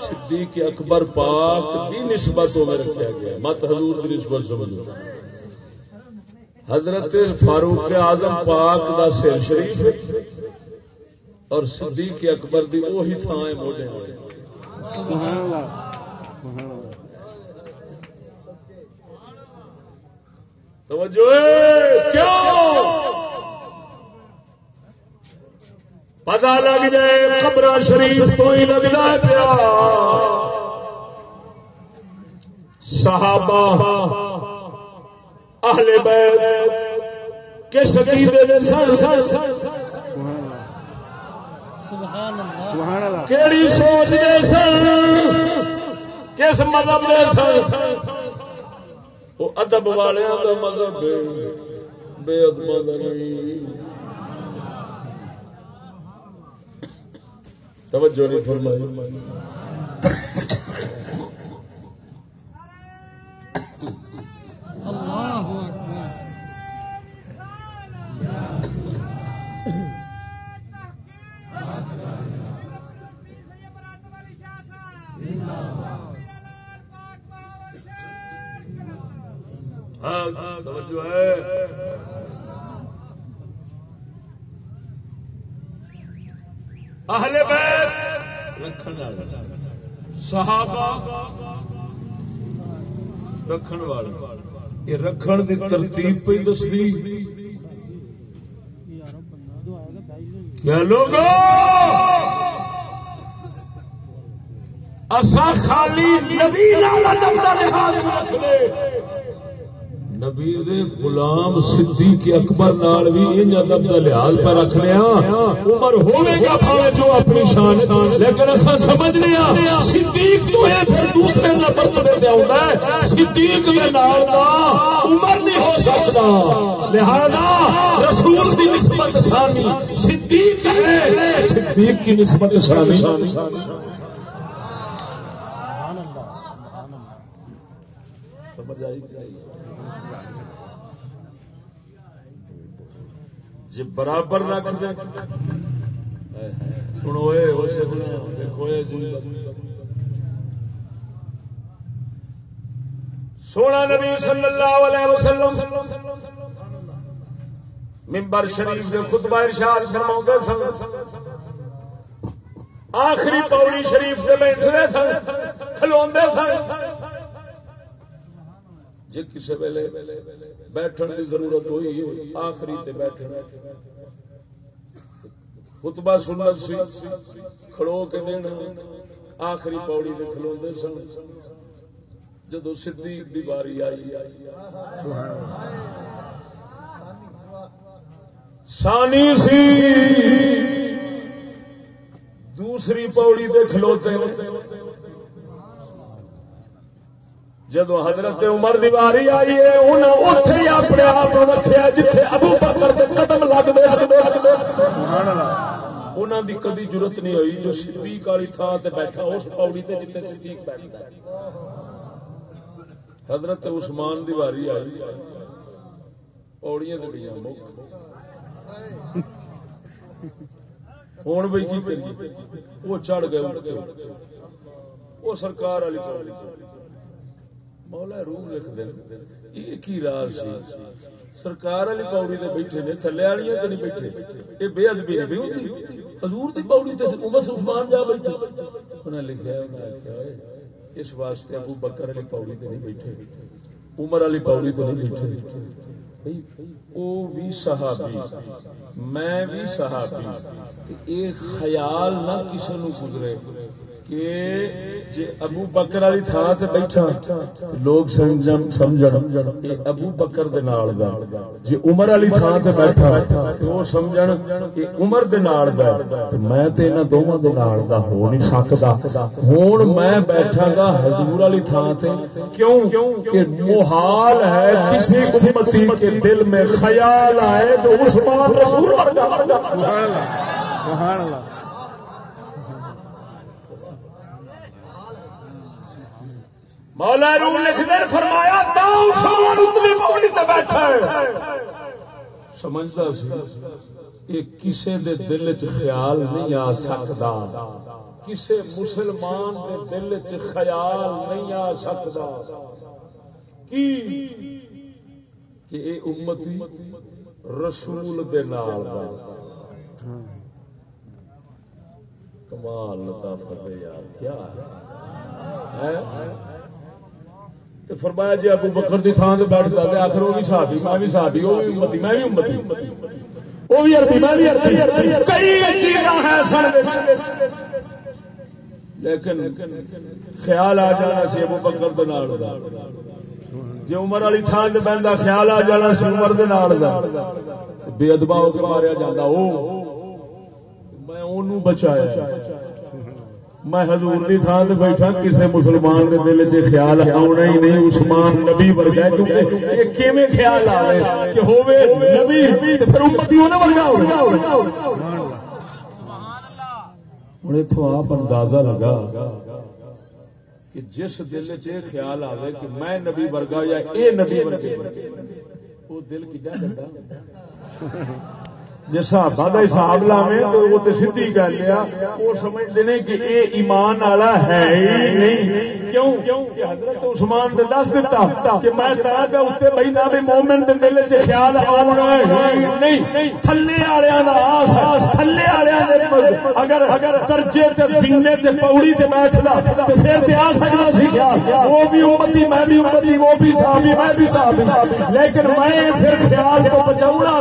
صدیق اکبر پاک دی نسبت میں رکھا گیا مت حضور دی نسبت سمجھو۔ حضرت فاروق اعظم پاک دا سر شریف اور صدیق اکبر دی وہی تھان ہے موڈے۔ سبحان اللہ۔ سبحان اللہ۔ توجہ! پتا لگ جائے قبر شریف تو ہی لگنا پیا۔ صحابہ اہل بیت دے سن سن؟ سبحان اللہ سبحان اللہ سبحان اللہ۔ کیڑی سوچ دے سن؟ کس مذہب دے سن؟ وہ ادب والوں کا مذہب بے ادبا کا نہیں۔ توجہ نہیں فرمائی۔ اللہ توجہ ہے۔ اہل بیت رکھن والے صحابہ رکھن والے۔ یہ رکھن دی ترتیب پہ دس دی یارو کیا لوگو! اسا خالی نبی لالا جمتا لحاظ رکھ لے نبی دے غلام صدیق اکبر نال بھی انج ادب دا لحاظ پہ رکھ لیا۔ عمر ہوے گا بھاوے جو اپنی شان لیکن اسا سمجھنے آ صدیق تو ہے، پھر دوسرے نمبر تے تے آوندا ہے۔ صدیق دے نال دا عمر نہیں ہو سکتا۔ لہذا رسول دی نسبت ثانی۔ صدیق ہے، صدیق کی نسبت ثانی۔ سمجھ آئی کہ نہیں؟ جی برابر رکھ دے سنو دیکھو جی۔ سونا نبی صلی اللہ علیہ وسلم۔ ممبر شریف کے خطبہ ارشاد فرماؤں سن۔ آخری پوڑی شریف سے بیٹھتے سن۔ کھلوندے سن۔ جی کسی ویلے بیٹھن کی ضرورت ہوئی، آخری تے بیٹھنا خطبہ سنت سی، کھڑو کے دینا آخری پوڑی میں کھلوندے سن۔ جدو صدیق دی باری آئی۔ سانی سی۔ دوسری پوڑی تے کھلوتے۔ جدو حضرت عمر دی باری آئی ہے انہیں اتے ہی اپنے آپ رکھا جتھے ابو بکر دے قدم لگتے انہوں دی کدی ضرورت نہیں ہوئی، جو صدیق والی تھان تے بیٹھا، اس پوڑی تے جتھے صدیق بیٹھتا ہے۔ حضرت عثمان دی باری آئی پوڑیاں تے گئی ہوں بھائی کی کریے؟ وہ چڑھ گئے وہ سرکار والی پوڑی مولا روح لکھ دیں یہ کی راز سی؟ سرکار والی پوڑی تے بیٹھے نے، تھلے والی تے نہیں بیٹھے۔ یہ بے ادبی نہیں ہوندی حضور دی پوڑی تے بس عثمان جا بیٹھے۔ انہاں لکھیا انہاں آخیا اس واسطے ابو بکر علی پوڑی تے نہیں بیٹھے۔ عمر علی پوڑی تے نہیں بیٹھے۔ او بھی صحابی۔ میں بھی صحابی۔ ایک خیال نہ کسی نو گزرے۔ کہ جے ابو بکر والی تھان تے بیٹھا لوگ سمجھن سمجھن اے ابو بکر دے نال دا۔ جے عمر والی تھان تے بیٹھا تے او سمجھن کہ عمر دے نال دا تے میں تے انہاں دوواں دے نال دا ہو نہیں سکدا۔ ہن میں بیٹھا گا حضور والی تھان تے۔ کیوں؟ کہ محال ہے کسی امتی کے دل میں خیال آئے تو عثمان رسول ورگا۔ سبحان اللہ سبحان اللہ۔ مولا روم لکھ دے فرمایا تا عثمان اتلی پوڑی تے بیٹھا ہے۔ سمجھدا سی، یہ کسے دے دل وچ خیال نہیں آ سکدا۔ کسے مسلمان دے دل وچ خیال نہیں آ سکدا۔ کی؟ کہ اے امتی رسول دے نال دا۔ کمال لطافت یار کیا ہے؟ تو فرمایا جی ابو بکر دی تھان تے بیٹھدا تے آخر وہ بھی صحابی، میں بھی صحابی، وہ بھی امتی، میں بھی امتی۔ وہ بھی عربی، میں بھی عربی۔ کئی چیزاں ہیں سن لیکن خیال آ جانا سی ابو بکر دے نال دا۔ جی عمر والی تھان تے بہندا خیال آ جانا سی عمر دے نال دا۔ بے ادبا ہو کے ماریا جاندا، او۔ میں اونوں بچایا۔ میں حضور دی تھان تے بیٹھا، کسے مسلمان دے دل وچ خیال آونا ہی نہیں، عثمان نبی ورگا کیونکہ یہ کیویں خیال آوے؟ کہ ہووے نبی، تے پھر امتی انہاں ورگا ہوے ہن ایتھوں آپ اندازہ لگا کہ جس دل وچ خیال آوے کہ میں نبی ورگا یا اے نبی ورگے، وہ دل کڈا گندا جی صحابہ کا حساب لاویں تو وہ تو سیدھی گل ہے، وہ سمجھتے ہیں کہ اے ایمان والا ہے ہی نہیں۔ کیوں؟ کہ حضرت عثمان نے دس دیتا کہ میں بھی مومن دے دل خیال نہیں، تھلے والےاں دا آس تھلے والےاں دے اگر اگر درجے تے سینے تے پوڑی تے بیٹھدا تے پھر تے آ سکدا سی۔ خیال وہ بھی امتی، میں بھی امتی، وہ بھی صحابی، میں بھی صحابی۔ لیکن میں پھر خیال کو بچاؤنا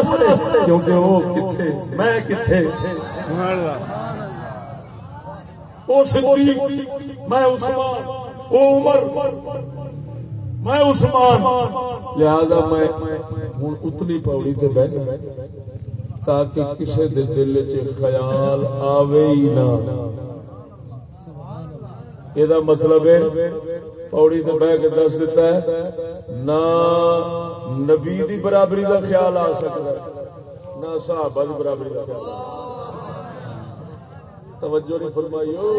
کیونکہ وہ کتھے؟ میں کتھے؟ صدیق عثمان وہ عمر میں عثمان۔ لہذا میں اتنی پوڑی تے تاکہ کسی دے دل خیال آوے ہی نہ۔ مطلب ہے پوڑی سے بہ کے دس دیتا ہے نہ نبی دی برابری کا خیال آ سکتا ہے۔ نہ صحابہ دی برابری کا خیال توجہ نہیں فرمائی ہو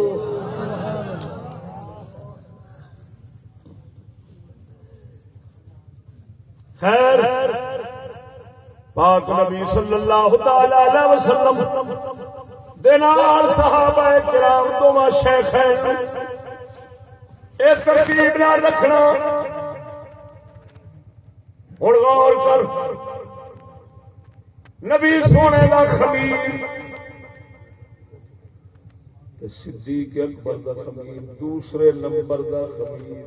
خیر، پاک نبی صلی اللہ تعالی علیہ وسلم دینار صحابہ کرام دونوں شیخ ہیں اس ترتیب نہ رکھنا۔ ہوں غور کر۔ نبی سونے کا خمیر تے صدیق اکبر دا خمیر دوسرے نمبر دا خمیر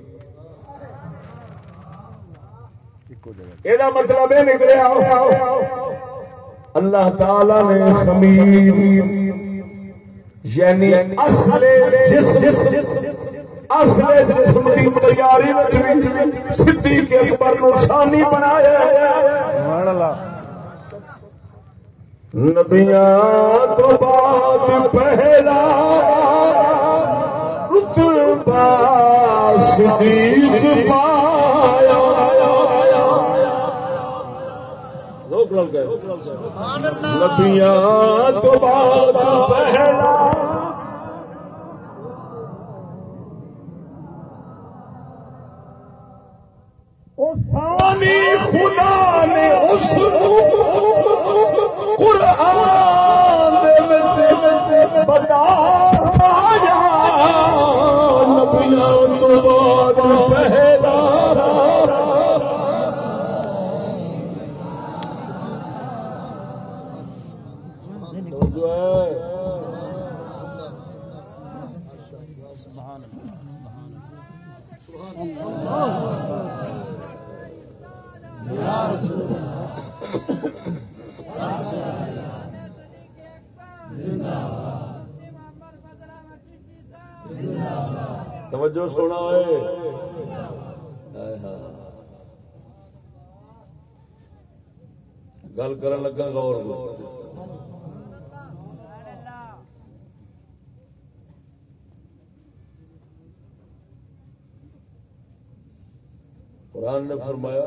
یہ مطلب یہ نکلیا اللہ تعالی نے خمیر یعنی اصل جسم اصل جسم کی تیاری صدیق اکبر نو ثانی بنایا۔ سبحان اللہ۔ نبیاں تو بعد پہلا رتبہ صدیق پایا۔ نبیاں تو بعد پہلا او ثانی خدا نے اس قرآن بتا توجہ سونا ہے۔ گل کرن لگا غور قرآن نے فرمایا،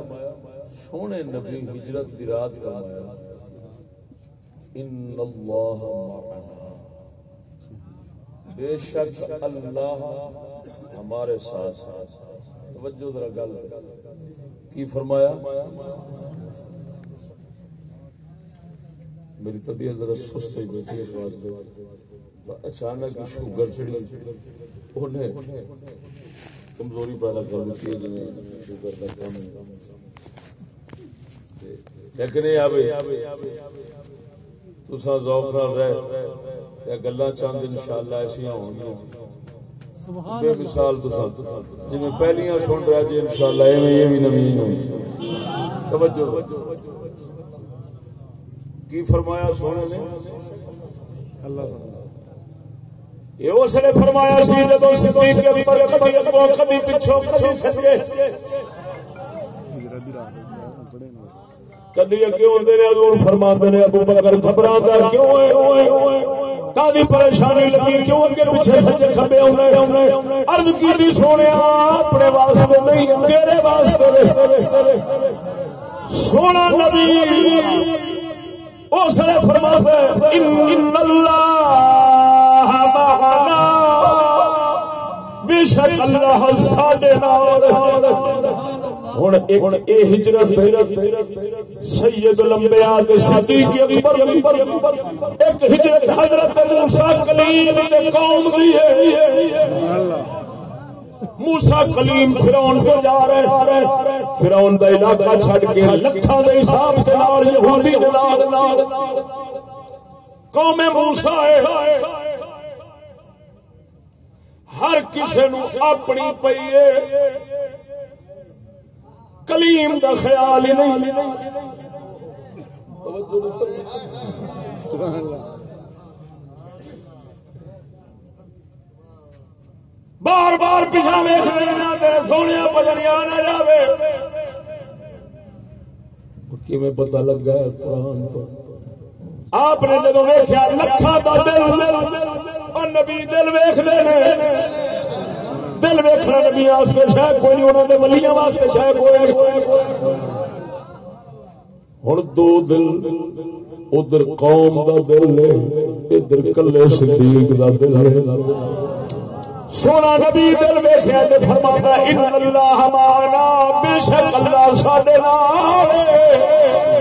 سونے نبی ہجرت دی رات فرمایا، ان اللہ معنا. بے شک اللہ ہمارے ساتھ۔ توجہ ذرا گل۔ کی فرمایا؟ میری طبیعت ذرا سست ہوئی بیٹھی اس واسطے۔ اچانک شوگر چڑی انہیں کمزوری پیدا کر دیتی ہے جنہیں شوگر کا کم۔ لیکن یہ آوے تسا ذوق نال رہ۔ گلا چند ان شاء اللہ ایسا ہو بے مثال تسا جی پہلیاں سن رہا جی ان شاء اللہ یہ بھی نوین ہوئی توجہ۔ کی فرمایا سونے نے؟ اللہ یہ اس نے فرمایا سی صدیق کبھی اگوں کبھی کبھی سجے۔ کدی اگے ہوندے نے حضور فرماتے نے ابو بکر گھبراتا کیوں ہے؟ کادی پریشانی لگی، کیوں اگے پیچھے سجے کھبے ہونے، عرض کیتی سونیا اپنے واسطے نہیں، تیرے واسطے سونا نبی، اس نے فرمایا، ان اللہ معنا بے شک اللہ ساڈے نال ہن ایک اے ہجرت سید الانبیاء دے صدیق اکبر ایک ہجرت حضرت موسی کلیم تے قوم دی ہے۔ موسا کلیم فرعون کو جا رہے فرعون دا علاقہ چھڈ کے لکھاں دے حساب سے نال یہودی دے نال۔ قوم موسا ہے۔ ہر کسی نو اپنی پئی ہے۔ کلیم دا خیال ہی نہیں۔ بار بار پیچھا ویخ تیرے سونے نہ کیویں پتہ لگا قرآن تو؟ آپ نے جدو ویخیا لکھا دل نبی دل ویخ دل ویخنا نبی واسطے، شاید کوئی نہیں، انہوں نے ولیاں واسطے، شاید کوئی نہیں۔ ہوں دو دل، ادھر قوم دا دل ہے ادھر کلے صدیق دا دل ہے سونا نبی دل ویخیا فرمانا ان اللہ ہمارا بے شک اللہ ساڈے نال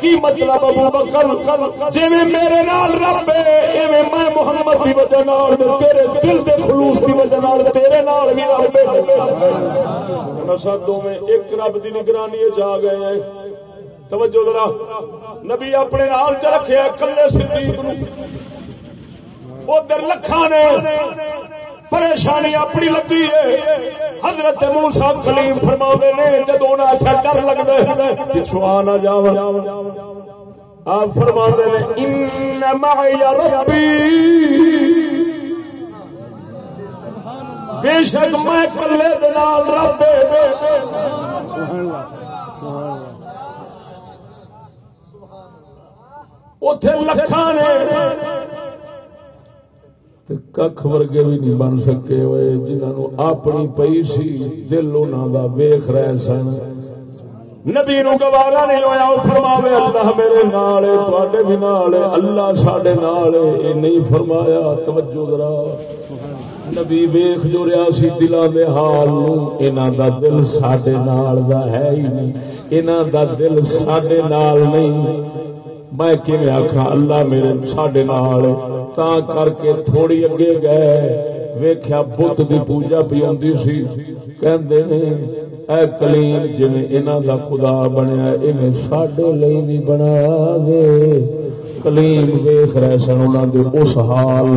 کی مطلب ابو بکر؟ جی میرے نال رب ایویں میں محمد کی وجہ نال تیرے دل دے خلوص کی وجہ نال تیرے نال بھی رب نشا دونوں ایک رب کی نگرانی جا گئے ہیں۔ توجہ ذرا، نبی اپنے نال چ رکھے کلے صدیق نو۔ ادھر لکھا نے پریشانی اپنی لگی ہے۔ حضرت موسا کلیم فرما نے جدو آخیا ڈر لگتا ہے پچھو آ نہ جا آپ فرما نے بے شک میں کلے رب اتے لکھا نے کھ ورگے بھی نہیں بن سکے ہوئے جنہوں اپنی پئی سی، دل انہوں ویخ رہے سن۔ نبی نو گوارا نہیں ہوا فرماوے، اللہ میرے نال تے بھی نال اللہ سڈے نال یہ نہیں فرمایا، توجہ ذرا۔ نبی ویخ جو رہا سی دلان دے حال نو، انہاں دا دل سڈے نال دا ہے ہی نہیں۔ انہاں دا دل سڈے نال نہیں۔ میں کہ آخا اللہ میرے سڈے نال تا کر کے تھوڑی اگے گئے۔ ویخیا بت دی پوجا پی آدھی سی۔ کہ اے کلیم جی انہوں دا خدا بنیا اویں سڈے لی بھی بنا دے۔ کلیم ویخ رہے سن انہوں دے اس حال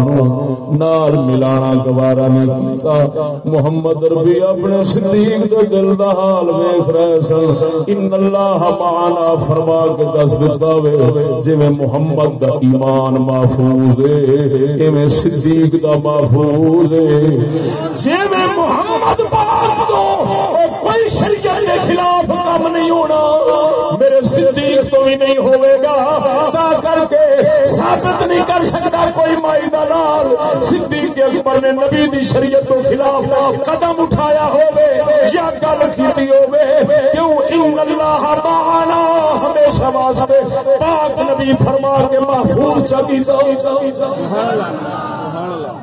نال ملانا گوارا نہیں کیتا۔ محمد ربی اپنے صدیق دے دل دا حال ویخ رہے سن۔ ان اللہ معنا فرما کے دس دیتا وے جی محمد دا ایمان محفوظ ہے ایویں صدیق دا محفوظ ہے جی محمد پاک دو کوئی شریعت کے خلاف کام نہیں ہونا। میرے صدیق تو بھی نہیں ہوئے گا تا کر کے ثابت نہیں کر سکتا کوئی مائی دلال صدیق اکبر نے نبی دی شریعت کے خلاف قدم اٹھایا ہوئے یا گل کی ہوئے کیوں ان اللہ معنا ہمیشہ واسطے پاک نبی فرما کے محفوظ چکی سبحان اللہ۔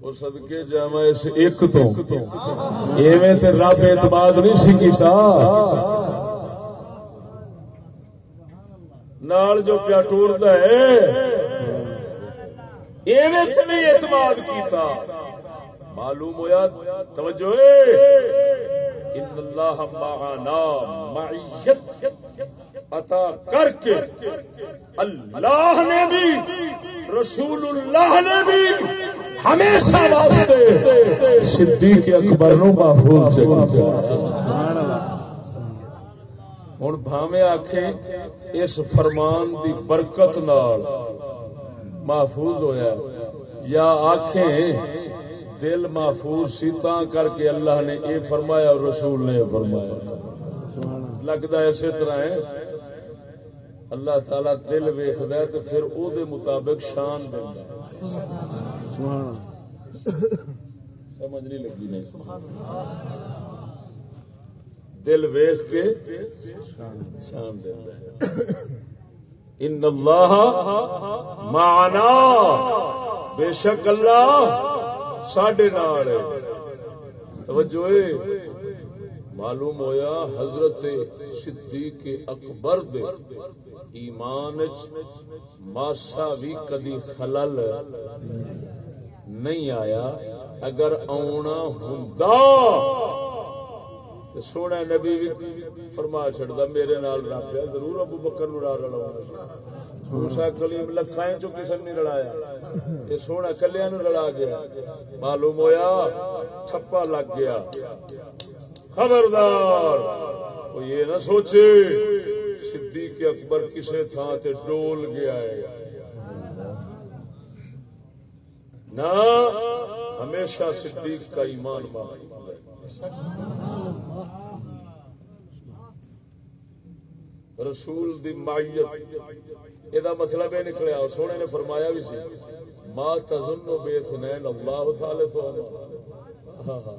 وہ سدکے جا اس ایک تو۔ ایویں تے رب اعتماد نہیں سی کیتا۔ نال جو پیا ٹورتا ہے، ایویں تے نہیں اعتماد کیتا۔ معلوم ہویا؟ توجہ ان اللہ معنا، معیت عطا کر کے اللہ نے بھی، رسول اللہ نے بھی ہمیشہ واسطے صدیق اکبر نو محفوظ چاہیے ہوں بھاوے آخ اس فرمان دی برکت نال محفوظ ہویا۔ یا آخیں دل محفوظ سی کر کے اللہ نے یہ فرمایا اور رسول نے فرمایا۔ لگتا اسی طرح ہے۔ اللہ تعالی دل ویخد تو پھر او دے مطابق شان دینا سمجھ نہیں لگی نہیں۔ دل ویخ کے شان دینا ان اللہ معنا، بے شک اللہ ساڈے نال توجہ معلوم ہویا حضرت صدیق اکبر دے ایمان ماسا بھی کدی خلل نہیں آیا۔ اگر آنا ہوں سونا نبی بھی فرما چڑھتا میرے نال رب ضرور ابو بکر نو رلا موسا کلیم لکھا چو کسی نے لڑایا یہ سونا کلیا نو لڑا گیا۔ معلوم ہویا، چھپا لگ گیا۔ خبردار۔ وہ یہ نہ سوچے صدیق اکبر کسے تھان تے ڈول گیا ہے۔ نہ ہمیشہ صدیق کا ایمان باقی رسول دی مائیت یہ مطلب یہ نکلیا سونے نے فرمایا بھی سی، ما تظن بے سنین اللہ ثالث ہاں ہاں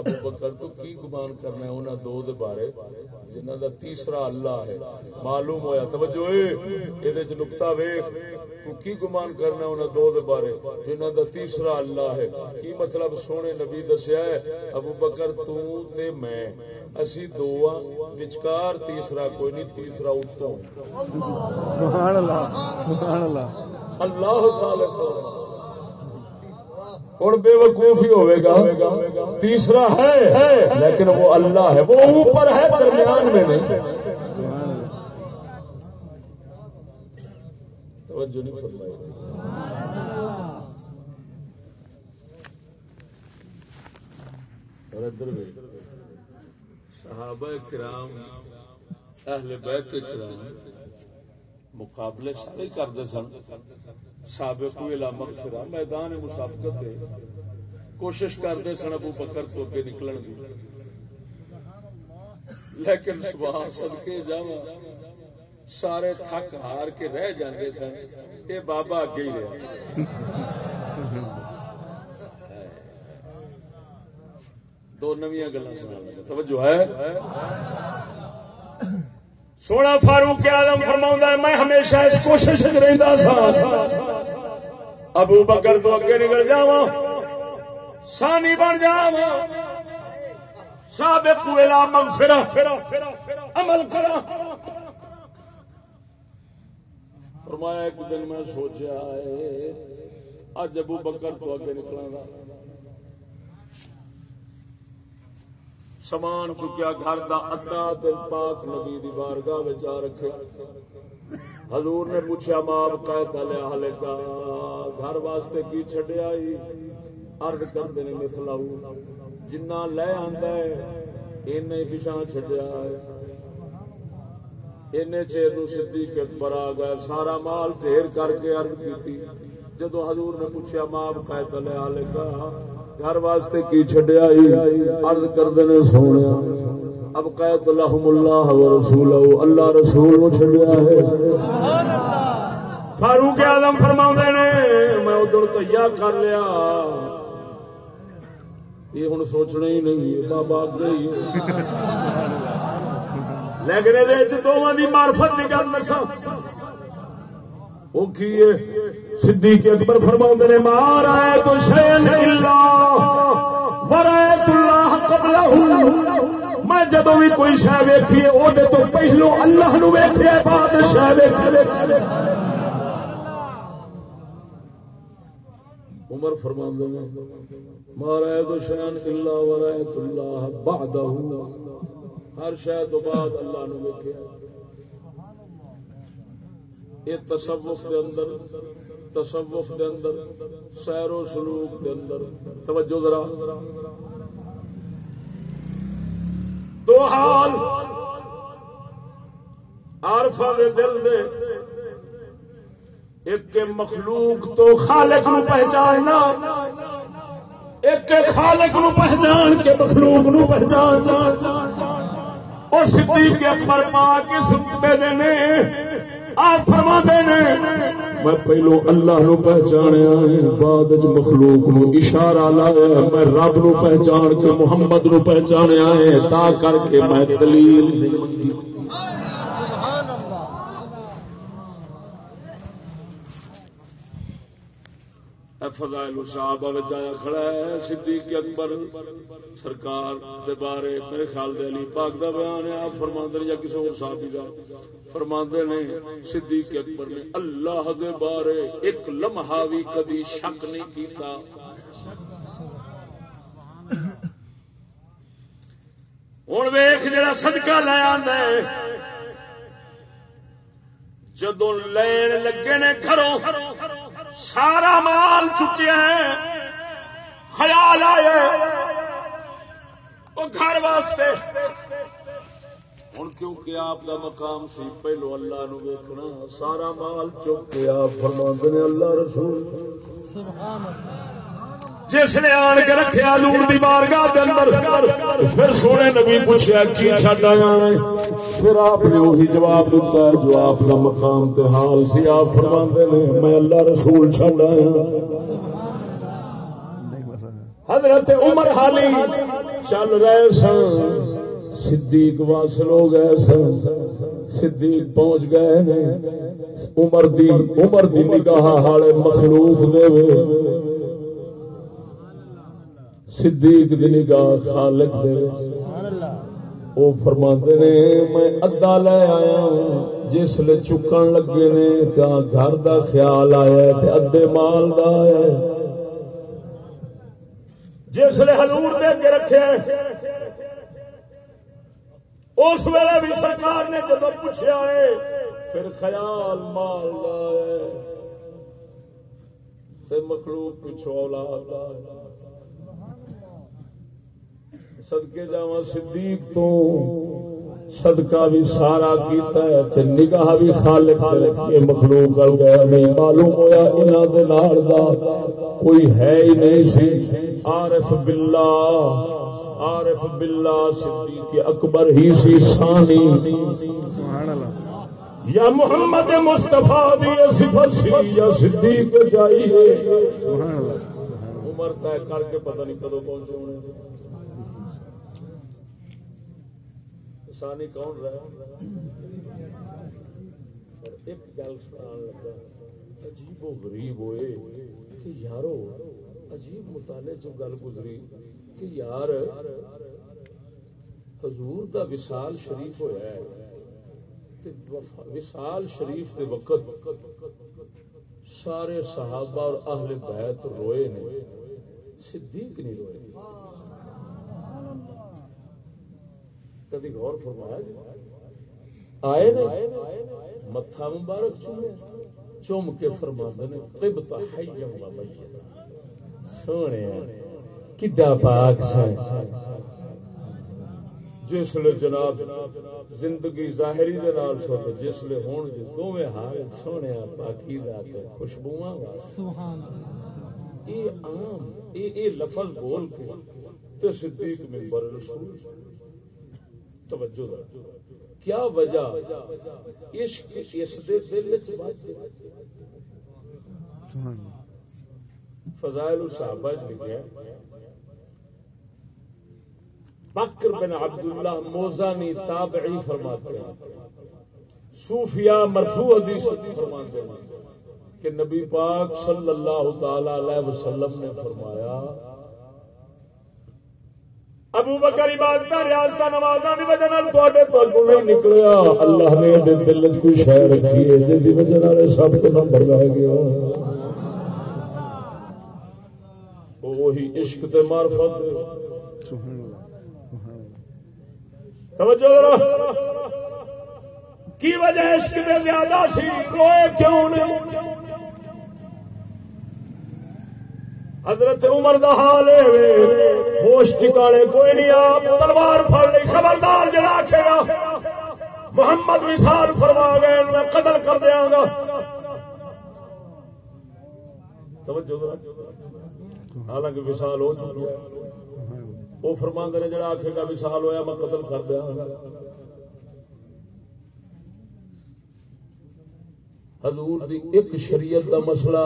ابو بکر تو کی گمان کرنا ہے انہاں دو دے بارے؟ جنہاں دا تیسرا اللہ ہے۔ معلوم ہویا توجہ اے اے دے وچ نقطہ ویکھ۔ تو کی گمان کرنا ہے انہاں دو دے بارے؟ جنہاں دا تیسرا اللہ ہے۔ کی مطلب سونے نبی دسیا ہے؟ ابو بکر تو تے میں۔ اسی دو وچکار تیسرا کوئی نہیں تیسرا اتوں۔ سبحان اللہ سبحان اللہ۔ اللہ خالق ہوں بے وقوف ہی ہوئے گا، تیسرا ہے، لیکن وہ اللہ ہے، وہ اوپر ہے، درمیان میں نہیں۔ توجہ نہیں فرمائی۔ اور ادھر صحابہ کرام، اہل بیت کرام مقابلے سارے کرتے سن۔ سابق مغفرہ، میدان مسابقت ہے۔ کوشش کرتے سن ابو بکر تو اگے نکلن کی لیکن صبح صدقے جاوا سارے تھک ہار کے رہ جاندے سن۔ یہ بابا اگے ہی رہا دو نویاں گلا سنا توجہ ہے؟ سونا فاروق آدم فرما میں ہمیشہ اس کوشش رہتا سا۔ ابو بکر تو اگے نکل جا سانی بن جا سابق ویلا مغفرہ، عمل کرا۔ فرمایا، ایک دن میں سوچا ہے اج ابو بکر تو اگے نکلا گا۔ سامان چکیا گھر دا ادا تے پاک نبی دی بارگاہ وچ آ رکھے حضور نے پوچھا ماں قائد لیا ہلے کا گھر واسطے کی چھڈیا ہی عرض کردے نے مثلاو جنہ لے آندا ہے اینے ہی چھڈیا ہے اینے چیر نو صدیق اکبر آ گئے سارا مال ڈھیر کر کے عرض کیتی جدو حضور نے پوچھا ماں قائد لیا ہلے کا گھر واسطے کی چھڈیا عرض کردے نے سونا اب قید لهم اللہ و رسولہ، اللہ رسول نو چھڈیا ہے۔ فاروق اعظم فرماوندے نے، میں ادھر تیا کر لیا۔ یہ ہن سوچنا ہی نہیں بابا اگے ہی لیکن یہ دونوں کی معرفت کی گل دسا وہ کی صدیق اکبر فرماؤں نے مار آئے تو شین اللہ برائت اللہ قبلہ. میں جب بھی کوئی شہ ویکھی وہ تو پہلو اللہ نو ویکھے بعد شہ ویکھے عمر فرماندے مارا تو شان اللہ ورایت اللہ بعدہ. ہر شہ تو بعد اللہ نو ویکھے یہ تصوف دے اندر، تصوف دے اندر، سیر و سلوک دے اندر۔ توجہ ذرا۔ دو حال عارفہ دے دل دے۔ ایک کے مخلوق تو خالق نو پہچاننا ایک کے خالق نو پہچان کے مخلوق نو پہچان اور صدیق اکبر پاک اس پہ دینے آپ فرما نے میں پہلو اللہ نو پہچانیا بعد وچ مخلوق نو اشارہ لایا میں رب نو پہچان کے محمد نو پہچانیا ہے، تا کر کے میں دلیل نہیں فضائل صحابہ وچ کھڑا ہے، صدیق اکبر۔ سرکار دے بارے میرے خیال دے علی پاک دا بیان ہے، آپ فرماندے نے یا کسی اور صحابی دا۔ فرماندے نے صدیق اکبر نے اللہ دے بارے ایک لمحہ بھی کدی شک نہیں کیتا۔ ہوں ویخ جڑا صدقہ لے آندا ہے، جدوں لین لگے نے گھروں سارا مال چکیا ہے خیال آئے وہ گھر واسطے۔ ہوں کیونکہ آپ کا مقام سی پہلو اللہ نو ویکنا سارا مال چک کے آپ فرما نے اللہ رسول۔ سبحان اللہ۔ جس نے آن کے رکھیا لوڑ دی بارگاہ دے اندر، پھر سونے نبی پوچھا کی چھڈ آیا پھر آپ نے وہی جواب دیتا ہے، جو آپ کا مقام تے حال سی، آپ فرماندے نے، میں اللہ رسول چھڈ آیا۔ نہیں حضرت عمر حالی چل رہے سن، صدیق واصل ہو گئے سن، صدیق پہنچ گئے نے۔ عمر دی عمر دی نگاہ حالے مخلوق دے وے۔ صدیق دی نگاہ خالق دے وے سبحان اللہ. وہ فرماندے نے میں ادا لے آیا جس لے چکن لگے نے تا گھر دا خیال آیا تے ادے مال دا آیا ہے۔ جس لے حضور دے اگے رکھے اس ویلے بھی سرکار نے جب پوچھا ہے پھر خیال مال دا ہے۔ تے مخلوق پچھو اولاد دا ہے۔ صدقے جاواں صدیق تو صدقہ بھی سارا کیتا ہے تے نگاہ بھی خالق دے ہے مخلوق کر گیا نہیں معلوم ہویا انہاں دے نال دا کوئی ہے ہی نہیں سی۔ عارف باللہ عارف باللہ صدیق اکبر ہی سی ثانی۔ سبحان اللہ یا محمد مصطفیٰ دی صفت سی یا صدیق چاہیے سبحان اللہ عمر طے کر کے پتہ نہیں کدو پہنچے ہونے۔ ثانی کون رہا پر ایک گل سنان لگا، عجیب و غریب ہوئے کہ یارو، عجیب مطالعے چ گل گزری کہ یار، حضور دا وصال شریف ہویا ہے تے وصال شریف دے وقت سارے صحابہ اور اہل بیت روئے نے، صدیق نہیں روئے۔ کبھی غور فرمایا جی؟ آئے نے متھا مبارک چومے چوم کے فرما نے حیا و میتا سونے کڈا پاک سن۔ جس لے جناب زندگی ظاہری دے نال تے جس لے ہون جے دوویں حال سونے پاکی ذات خوشبوواں سبحان اللہ یہ عام یہ یہ لفظ بول کے تو صدیق ممبر رسول۔ توجہ کیا وجہ عشق اس دے دل وچ سبحان اللہ فضائل الصحابہ لکھیا بکر بن عبداللہ موزانی تابعی فرماتے ہیں۔ صوفیاء مرفوع حدیث فرماتے ہیں کہ نبی پاک صلی اللہ تعالی علیہ وسلم نے فرمایا ابو بکر عبادت ریاضت نمازاں دی وجہ نال تواڈے تو اگوں نہیں نکلیا۔ اللہ نے دے دل وچ کوئی شے رکھی ہے، جس دی وجہ نال سب تو نمبر رہ گیا وہی عشق تے معرفت۔ سبحان اللہ توجہ ذرا۔ کی وجہ عشق دے زیادہ سی روئے کیوں نہیں؟ حضرت عمر دا حال ہے ہوش ٹھکانے کوئی نہیں، آپ تلوار پھڑ لی خبردار جڑا آکھے گا۔ محمد وصال فرما گئے، میں قتل کر دیاں گا۔ توجہ ذرا۔ حالانکہ وصال ہو چکی ہے۔ وہ فرماندے نے جڑا آکھے گا، وصال ہویا، میں قتل کر دیاں گا۔ حضور دی ایک شریعت دا مسئلہ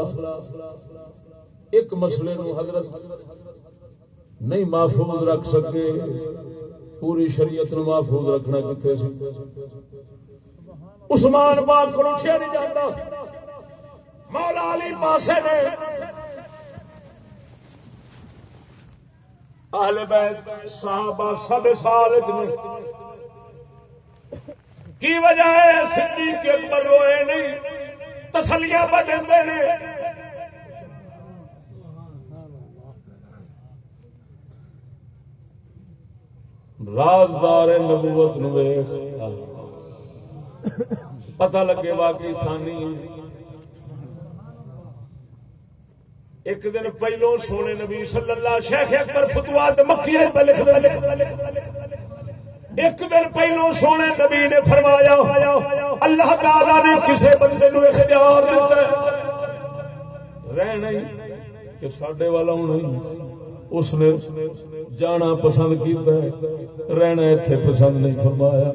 ایک مسئلے نو حضرت نہیں محفوظ رکھ سکے، پوری شریعت نو محفوظ رکھنا کتنے سی؟ عثمان پاک کو اٹھیا نہیں جاتا مولا علی پاسے نے اہل بیت صحابہ سب سالت نے کی وجہ ہے سدھی کے پر روئے نہیں؟ تسلیاں بدلتے ہیں رازدار نبوت نو پتہ لگے واقعی ثانی۔ ایک دن پہلو سونے نبی صلی اللہ شیخ اکبر فتوات مکیہ پہ لکھ ایک دن پہلو سونے نبی نے فرمایا، اللہ تعالی نے کسے بندے نو اختیار دیتا ہے۔ رہنا کہ ساڈے والا ہونا ہی۔ اس نے جانا پسند کیتا ہے رہنا ایتھے پسند نہیں فرمایا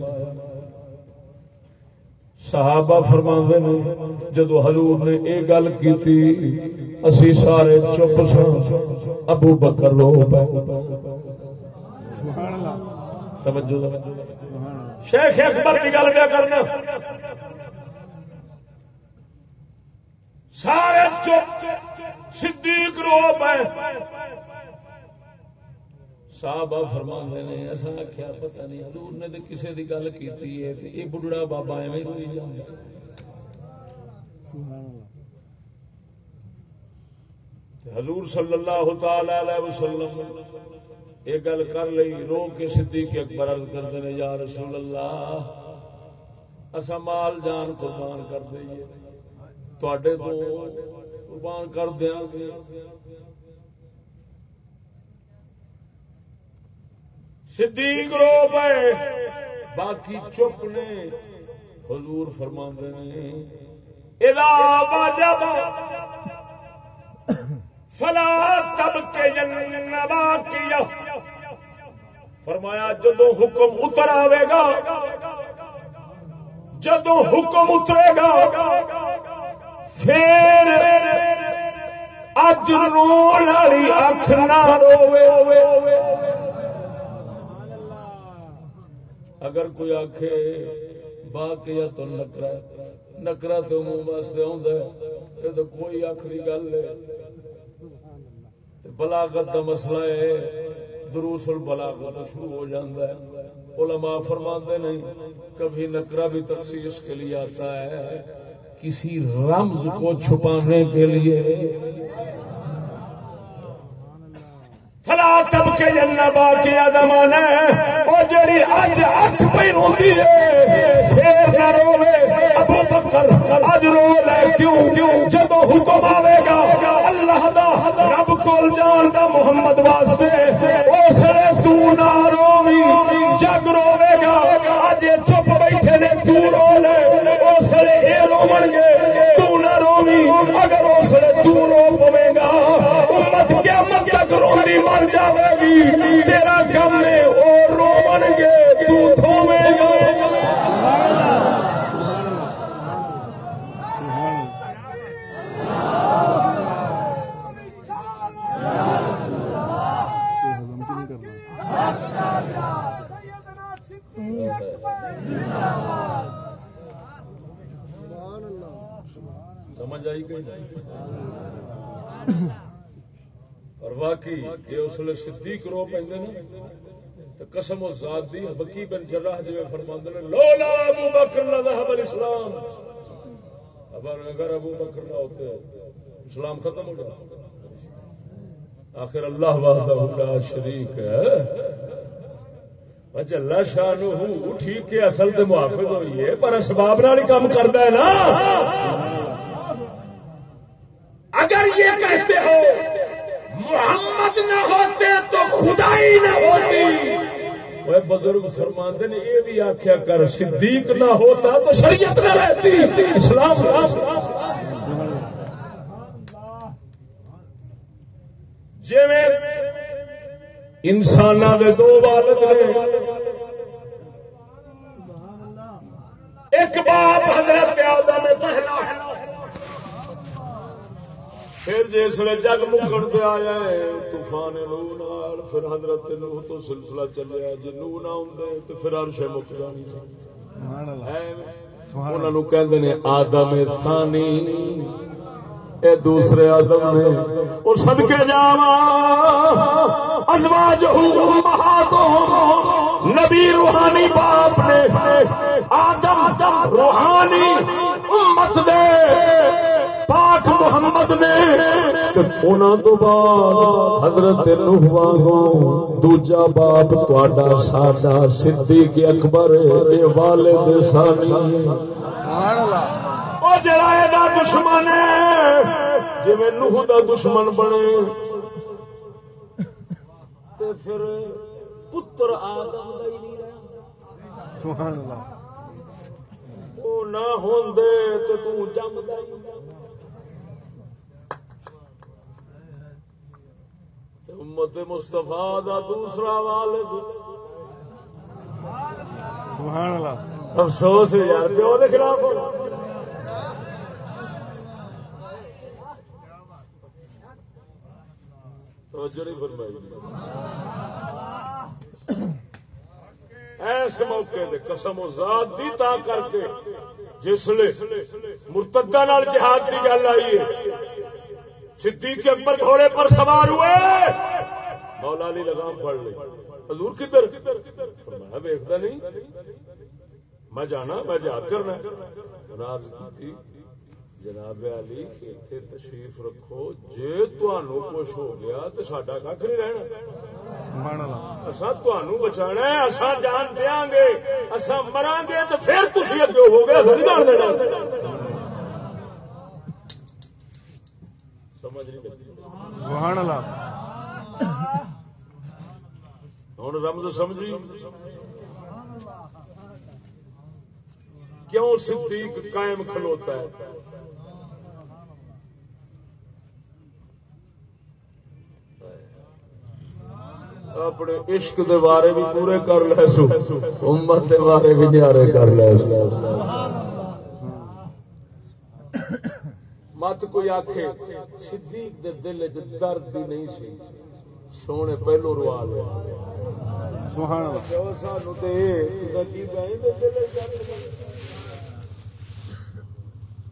صحابہ فرماندے نے جدو حضور نے یہ گل کی اسی سارے چپ سن ابو بکر رو پے سبحان اللہ توجہ شیخ اکبر کی گل پہ کرنا سارے چپ صدیق رو پے صاحب فرماندے نے ایسا آخیا پتہ نہیں حضور نے تو کسی کی گل کی ہے تے یہ بڑھڑا بابا ایویں روئی سبحان اللہ۔ حضور صلی اللہ تعالی علیہ وسلم یہ گل کر لئی رو کے صدیق اکبر عرض کرتے ہیں یا رسول اللہ اسا مال جان قربان کر دئیے۔ تواڈے تو قربان کر دیاں۔ صدیق رو پے باقی چپ نے۔ حضور فرماندے نے۔ فلا تب کے فرمایا جدو حکم اتر آئے گا جدو حکم اترے گا، پھر اج رو والی اکھ نہ روے اگر کوئی آخے باقی تو نکرا نکرا تو منہ واسطے آدھا تو کوئی آخری گل ہے۔ بلاغت کا مسئلہ ہے، دروس البلاغت شروع ہو جاتا ہے۔ علماء فرماتے نہیں کبھی نکرا بھی تخصیص کے لیے آتا ہے، کسی رمز کو چھپانے کے لیے۔ فلا تب کے جنہ باقی دمان وہ جڑی اج اک پہ روندی ہے شیر نہ روے ابو بکر اج رو لے، کیوں؟ کیوں جدو حکم آوے گا، اللہ دا رب کول جان دا محمد واسطے۔ اس نے تو نہ رووی، جگ روے گا۔ اج چپ بیٹھے نے، تو رو لے۔ اس نے اے روون گے، تو نہ رووی۔ اگر اس نے تو رو پوے گا امت قیامت تک روندی مر جاوے گی۔ تیرا کم ہے او رومن گے۔ تو تھوے گا سبحان اللہ یہ ہضم کیوں نہیں کرنا سمجھ آئی کہ اور واقعی یہ اس لیے صدیق رو پہ نا تو قسم و ذات دی بکی بن جراح جی فرماندے نے، لولا ابو بکر نہ ذهب الاسلام۔ اگر اگر ابو بکر نہ ہوتے اسلام ختم ہو جاتا آخر اللہ وحدہ لا شریک ہے۔ اچھا اللہ شان ٹھیک ہے، اصل تے محافظ ہوئی ہے پر اسباب نال ہی کام کردا ہے نا اگر یہ کہتے ہو محمد نہ ہوتے تو خدائی نہ ہوتی۔ وہ بزرگ فرماتے نے، یہ بھی آخیا کر، صدیق نہ ہوتا تو شریعت نہ رہتی۔ اسلام جی انسان دے دو والد نے، ایک باپ حضرت آدم پہلا ہے۔ پھر جس نے جگ مکن پہ آیا ہے طوفان نال پھر حضرت نو تو سلسلہ چلیا جی نو نہ ہوں تو پھر عرش مک جانی انہوں نے آدم ثانی اے دوسرے آدم نے اور صدقے جاوا ازواج نبی روحانی باپ نے آدم روحانی امت دے پاک محمد نے انہوں تو بعد حضرت نوح وانگو دوجا باپ تہاڈا ساڈا صدیق اکبر، اے والد ثانی سبحان اللہ او جڑا اے دا دشمن ہے، جویں نوح دا دشمن بنے۔ تے پھر پتر آدم دا ہی نہیں رہا۔ سبحان اللہ۔ نہ تو امت مصطفیٰ دا دوسرا والد سبحان اللہ افسوس یار پیو دے خلاف توجہ نہیں فرمائی ایسے موقع دے قسم و ذات دی تا کر کے جس لے مرتدہ نال جہاد کی گل آئی ہے۔ صدیق اکبر گھوڑے پر سوار ہوئے۔ مولا علی لگام پڑ لی حضور کدھر؟ فرمایا، ویکھدا نہیں؟ میں جانا، میں جہاد کرنا جناب علی اتنے تشریف رکھو۔ جے تہانوں کچھ ہو گیا تو ساڈا کھ نہیں رہنا۔ اصا بچانا ہے اصا جان دیا گے اصا مرا گے تو پھر تھی اگے ہو گے اصا نہیں جان دینا۔ سمجھ نہیں ہوں رمز سمجھی۔ کیوں صدیق قائم کھلوتا ہے؟ اپنے عشق دے بارے بھی پورے کر لے سو۔ امت دے بارے بھی نیارے کر لے سو۔ مت کوئی آخے صدیق دے دل چ درد ہی نہیں سی۔ سونے پہلو روا لیا۔ سبحان اللہ۔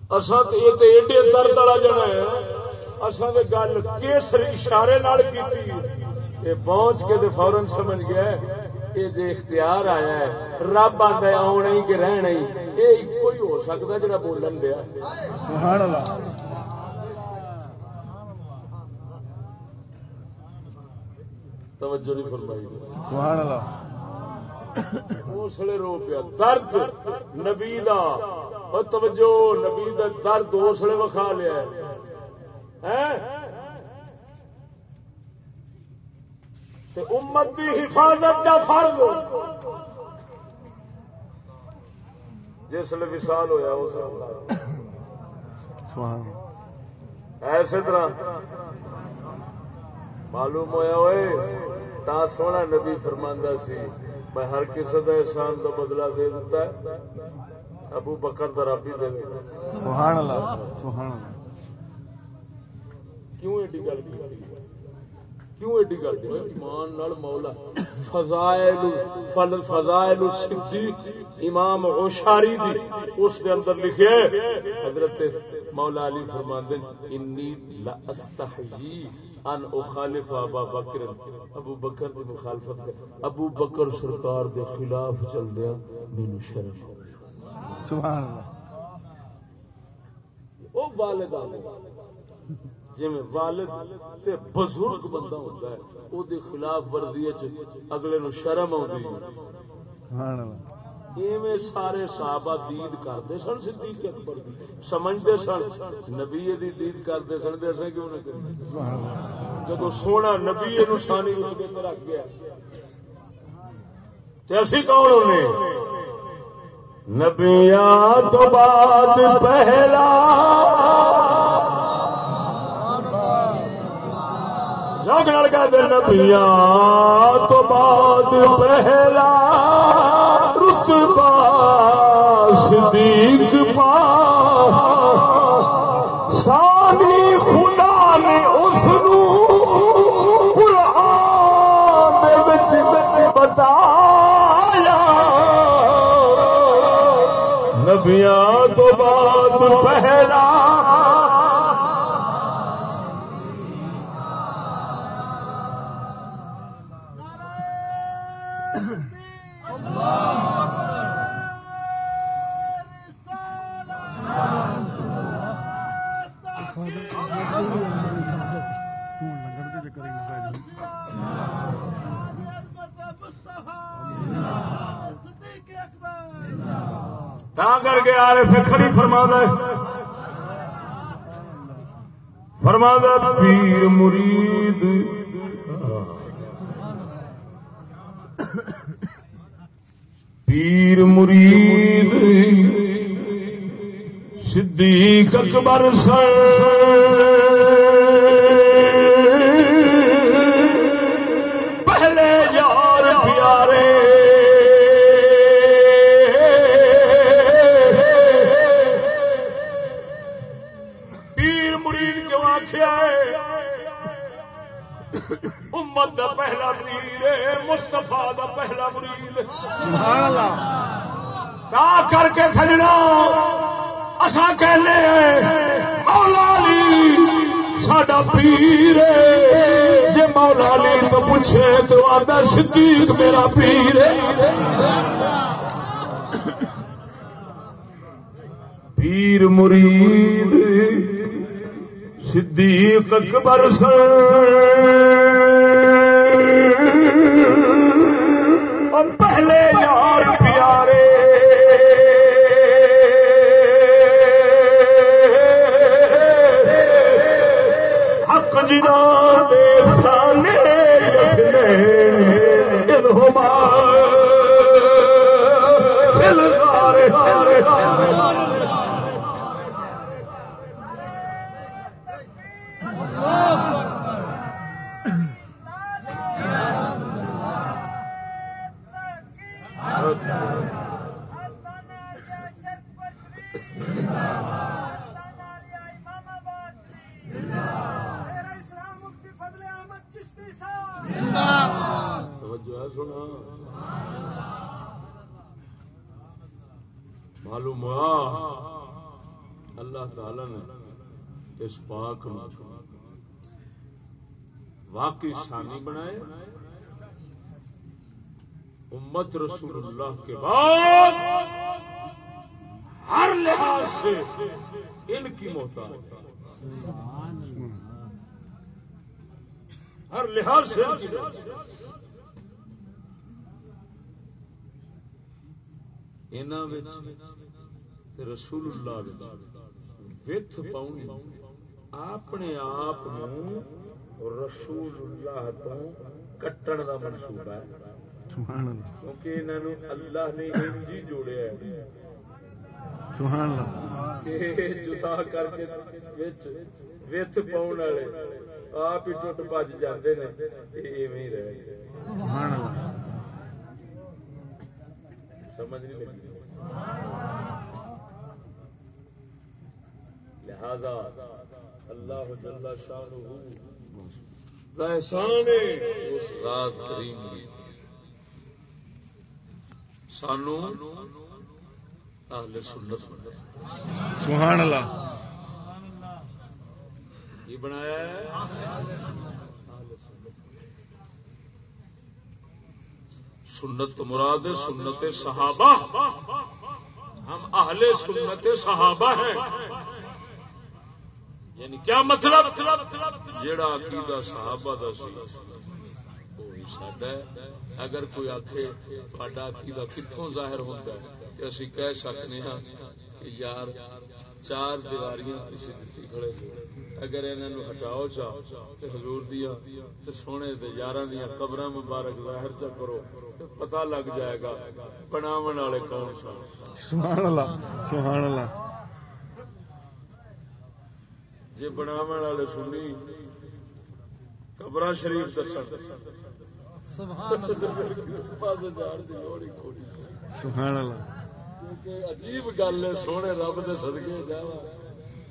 اصا تو یہ تو ایڈے درد والا جنا ہے۔ اصا تو گل کیسر اشارے نال کیتی۔ یہ پہنچ کے تو فورن سمجھ گیا یہ جی اختیار آیا ہے رب آتا آنا ہی کہ رہنا ہی یہ ایک ہی ہو سکتا جڑا بولن دیا۔ سبحان اللہ توجہ نہیں فرمائی۔ سبحان اللہ رو پیا۔ درد نبی دا۔ توجہ نبی دا درد اسلے وکھا لیا ہے۔ تے امت دی حفاظت دا فرض جس لیے وصال ہویا اس سبحان ایسے طرح معلوم ہویا ہوئے تا سونا نبی فرماندہ سی میں ہر کسی کا احسان کا بدلہ دے دیتا ہے۔ ابو بکر دا رب ہی دے دیتا سبحان اللہ سبحان اللہ۔ کیوں ایڈی گل کی؟ کیوں ایڈی گل ایمان نال مولا فضائل فل فضائل امام اوشاری دی اس دے اندر لکھے حضرت مولا علی فرماندے انی لا استحیی ان اخالف ابا بکر. ابو بکر دی مخالفت کر ابو بکر سرکار دے خلاف چل دیا مینوں شرم سبحان اللہ۔ او جی والد تے بزرگ بندہ ہوتا ہے او دے خلاف ورزی چ اگلے نو شرم آتی ایویں سارے صحابہ دید کرتے سن صدیق اکبر دی سمجھتے سن نبی دی دید کرتے سن تے اساں کیوں نہ جدو سونا نبی نو شانی رکھ گیا۔ تے اسی کون ہونے؟ نبیاں تو بعد پہلا۔ جگ نال کہتے نبیاں تو بعد پہلا رتبہ صدیق پا سانی خدا نے اس نو قرآن دے وچ بتایا نبیاں تو بعد پہلا کے آ رہے کھڑی فرما ہے۔ فرما پیر مرید۔ پیر مرید۔ صدیق اکبر سر امت دا پہلا ہے مستفا دا پہلا مرید۔ تا کر کے سجنا اصا کہنے مولا علی ساڈا پیر جے مولا علی تو پوچھے تو آدھا صدیق میرا پیر پیر مرید صدیق اکبر سر پہلے معلوم ہوا۔ اللہ تعالی نے اس پاک نو واقعی شانی بنائے۔ امت رسول اللہ کے بعد ہر لحاظ سے ان کی محتاج ہر لحاظ سے ان کی محتاج انہاں وچ تے رسول اللہ وتھ پاؤنی اپنے آپ رسول اللہ تو کٹن دا منصوبہ ہے کیونکہ انہاں نو اللہ نے ہی جوڑیا ہے سبحان اللہ جدا کر کے وچ وتھ پاؤن والے آپ ہی ٹوٹ بج جاندے نے ایویں ہی رہ گئے سبحان اللہ سمجھ نہیں لگی۔ لہذا اللہ جل شانہ دا احسان ہے۔ اس ذات کریم دی سانو اہل سنت۔ بنایا سبحان اللہ۔ یہ بنایا ہے؟ سنت تو مراد ہے سنت صحابہ۔ ہم اہل سنت صحابہ ہیں۔ یعنی کیا مطلب؟ جیڑا عقیدہ صحابہ دا سی، وہی ساڈا ہے۔ اگر کوئی آخے تھوڑا عقیدہ کتوں ظاہر ہوتا ہے؟ تو اسی کہہ سکتے ہاں کہ یار، چار دیواریاں تسی دتی کھڑے ہو اگر انہاں نو ہٹاؤ چا تے حضور دیا تے سونے دے یاراں دیاں قبراں مبارک ظاہر چا کرو تے پتہ لگ جائے گا بناون والے کون سن۔ سبحان اللہ سبحان اللہ جے بناون والے سنی قبراں شریف دسن۔ سبحان اللہ۔ سبحان عجیب گل ہے سونے رب دے صدقے جاوا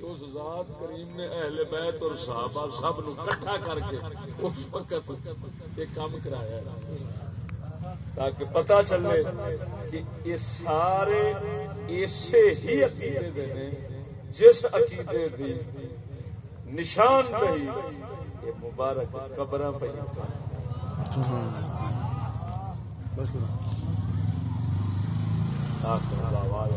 اس ذات کریم نے اہل بیت اور صحابہ سب نو کر کے اس وقت کام کرایا ہے۔ تاکہ پتہ چلے کہ یہ سارے ہی عقیدے دے نے جس عقیدے دی نشان پہ یہ مبارک قبراں پہ بس کرو۔ آخر آواز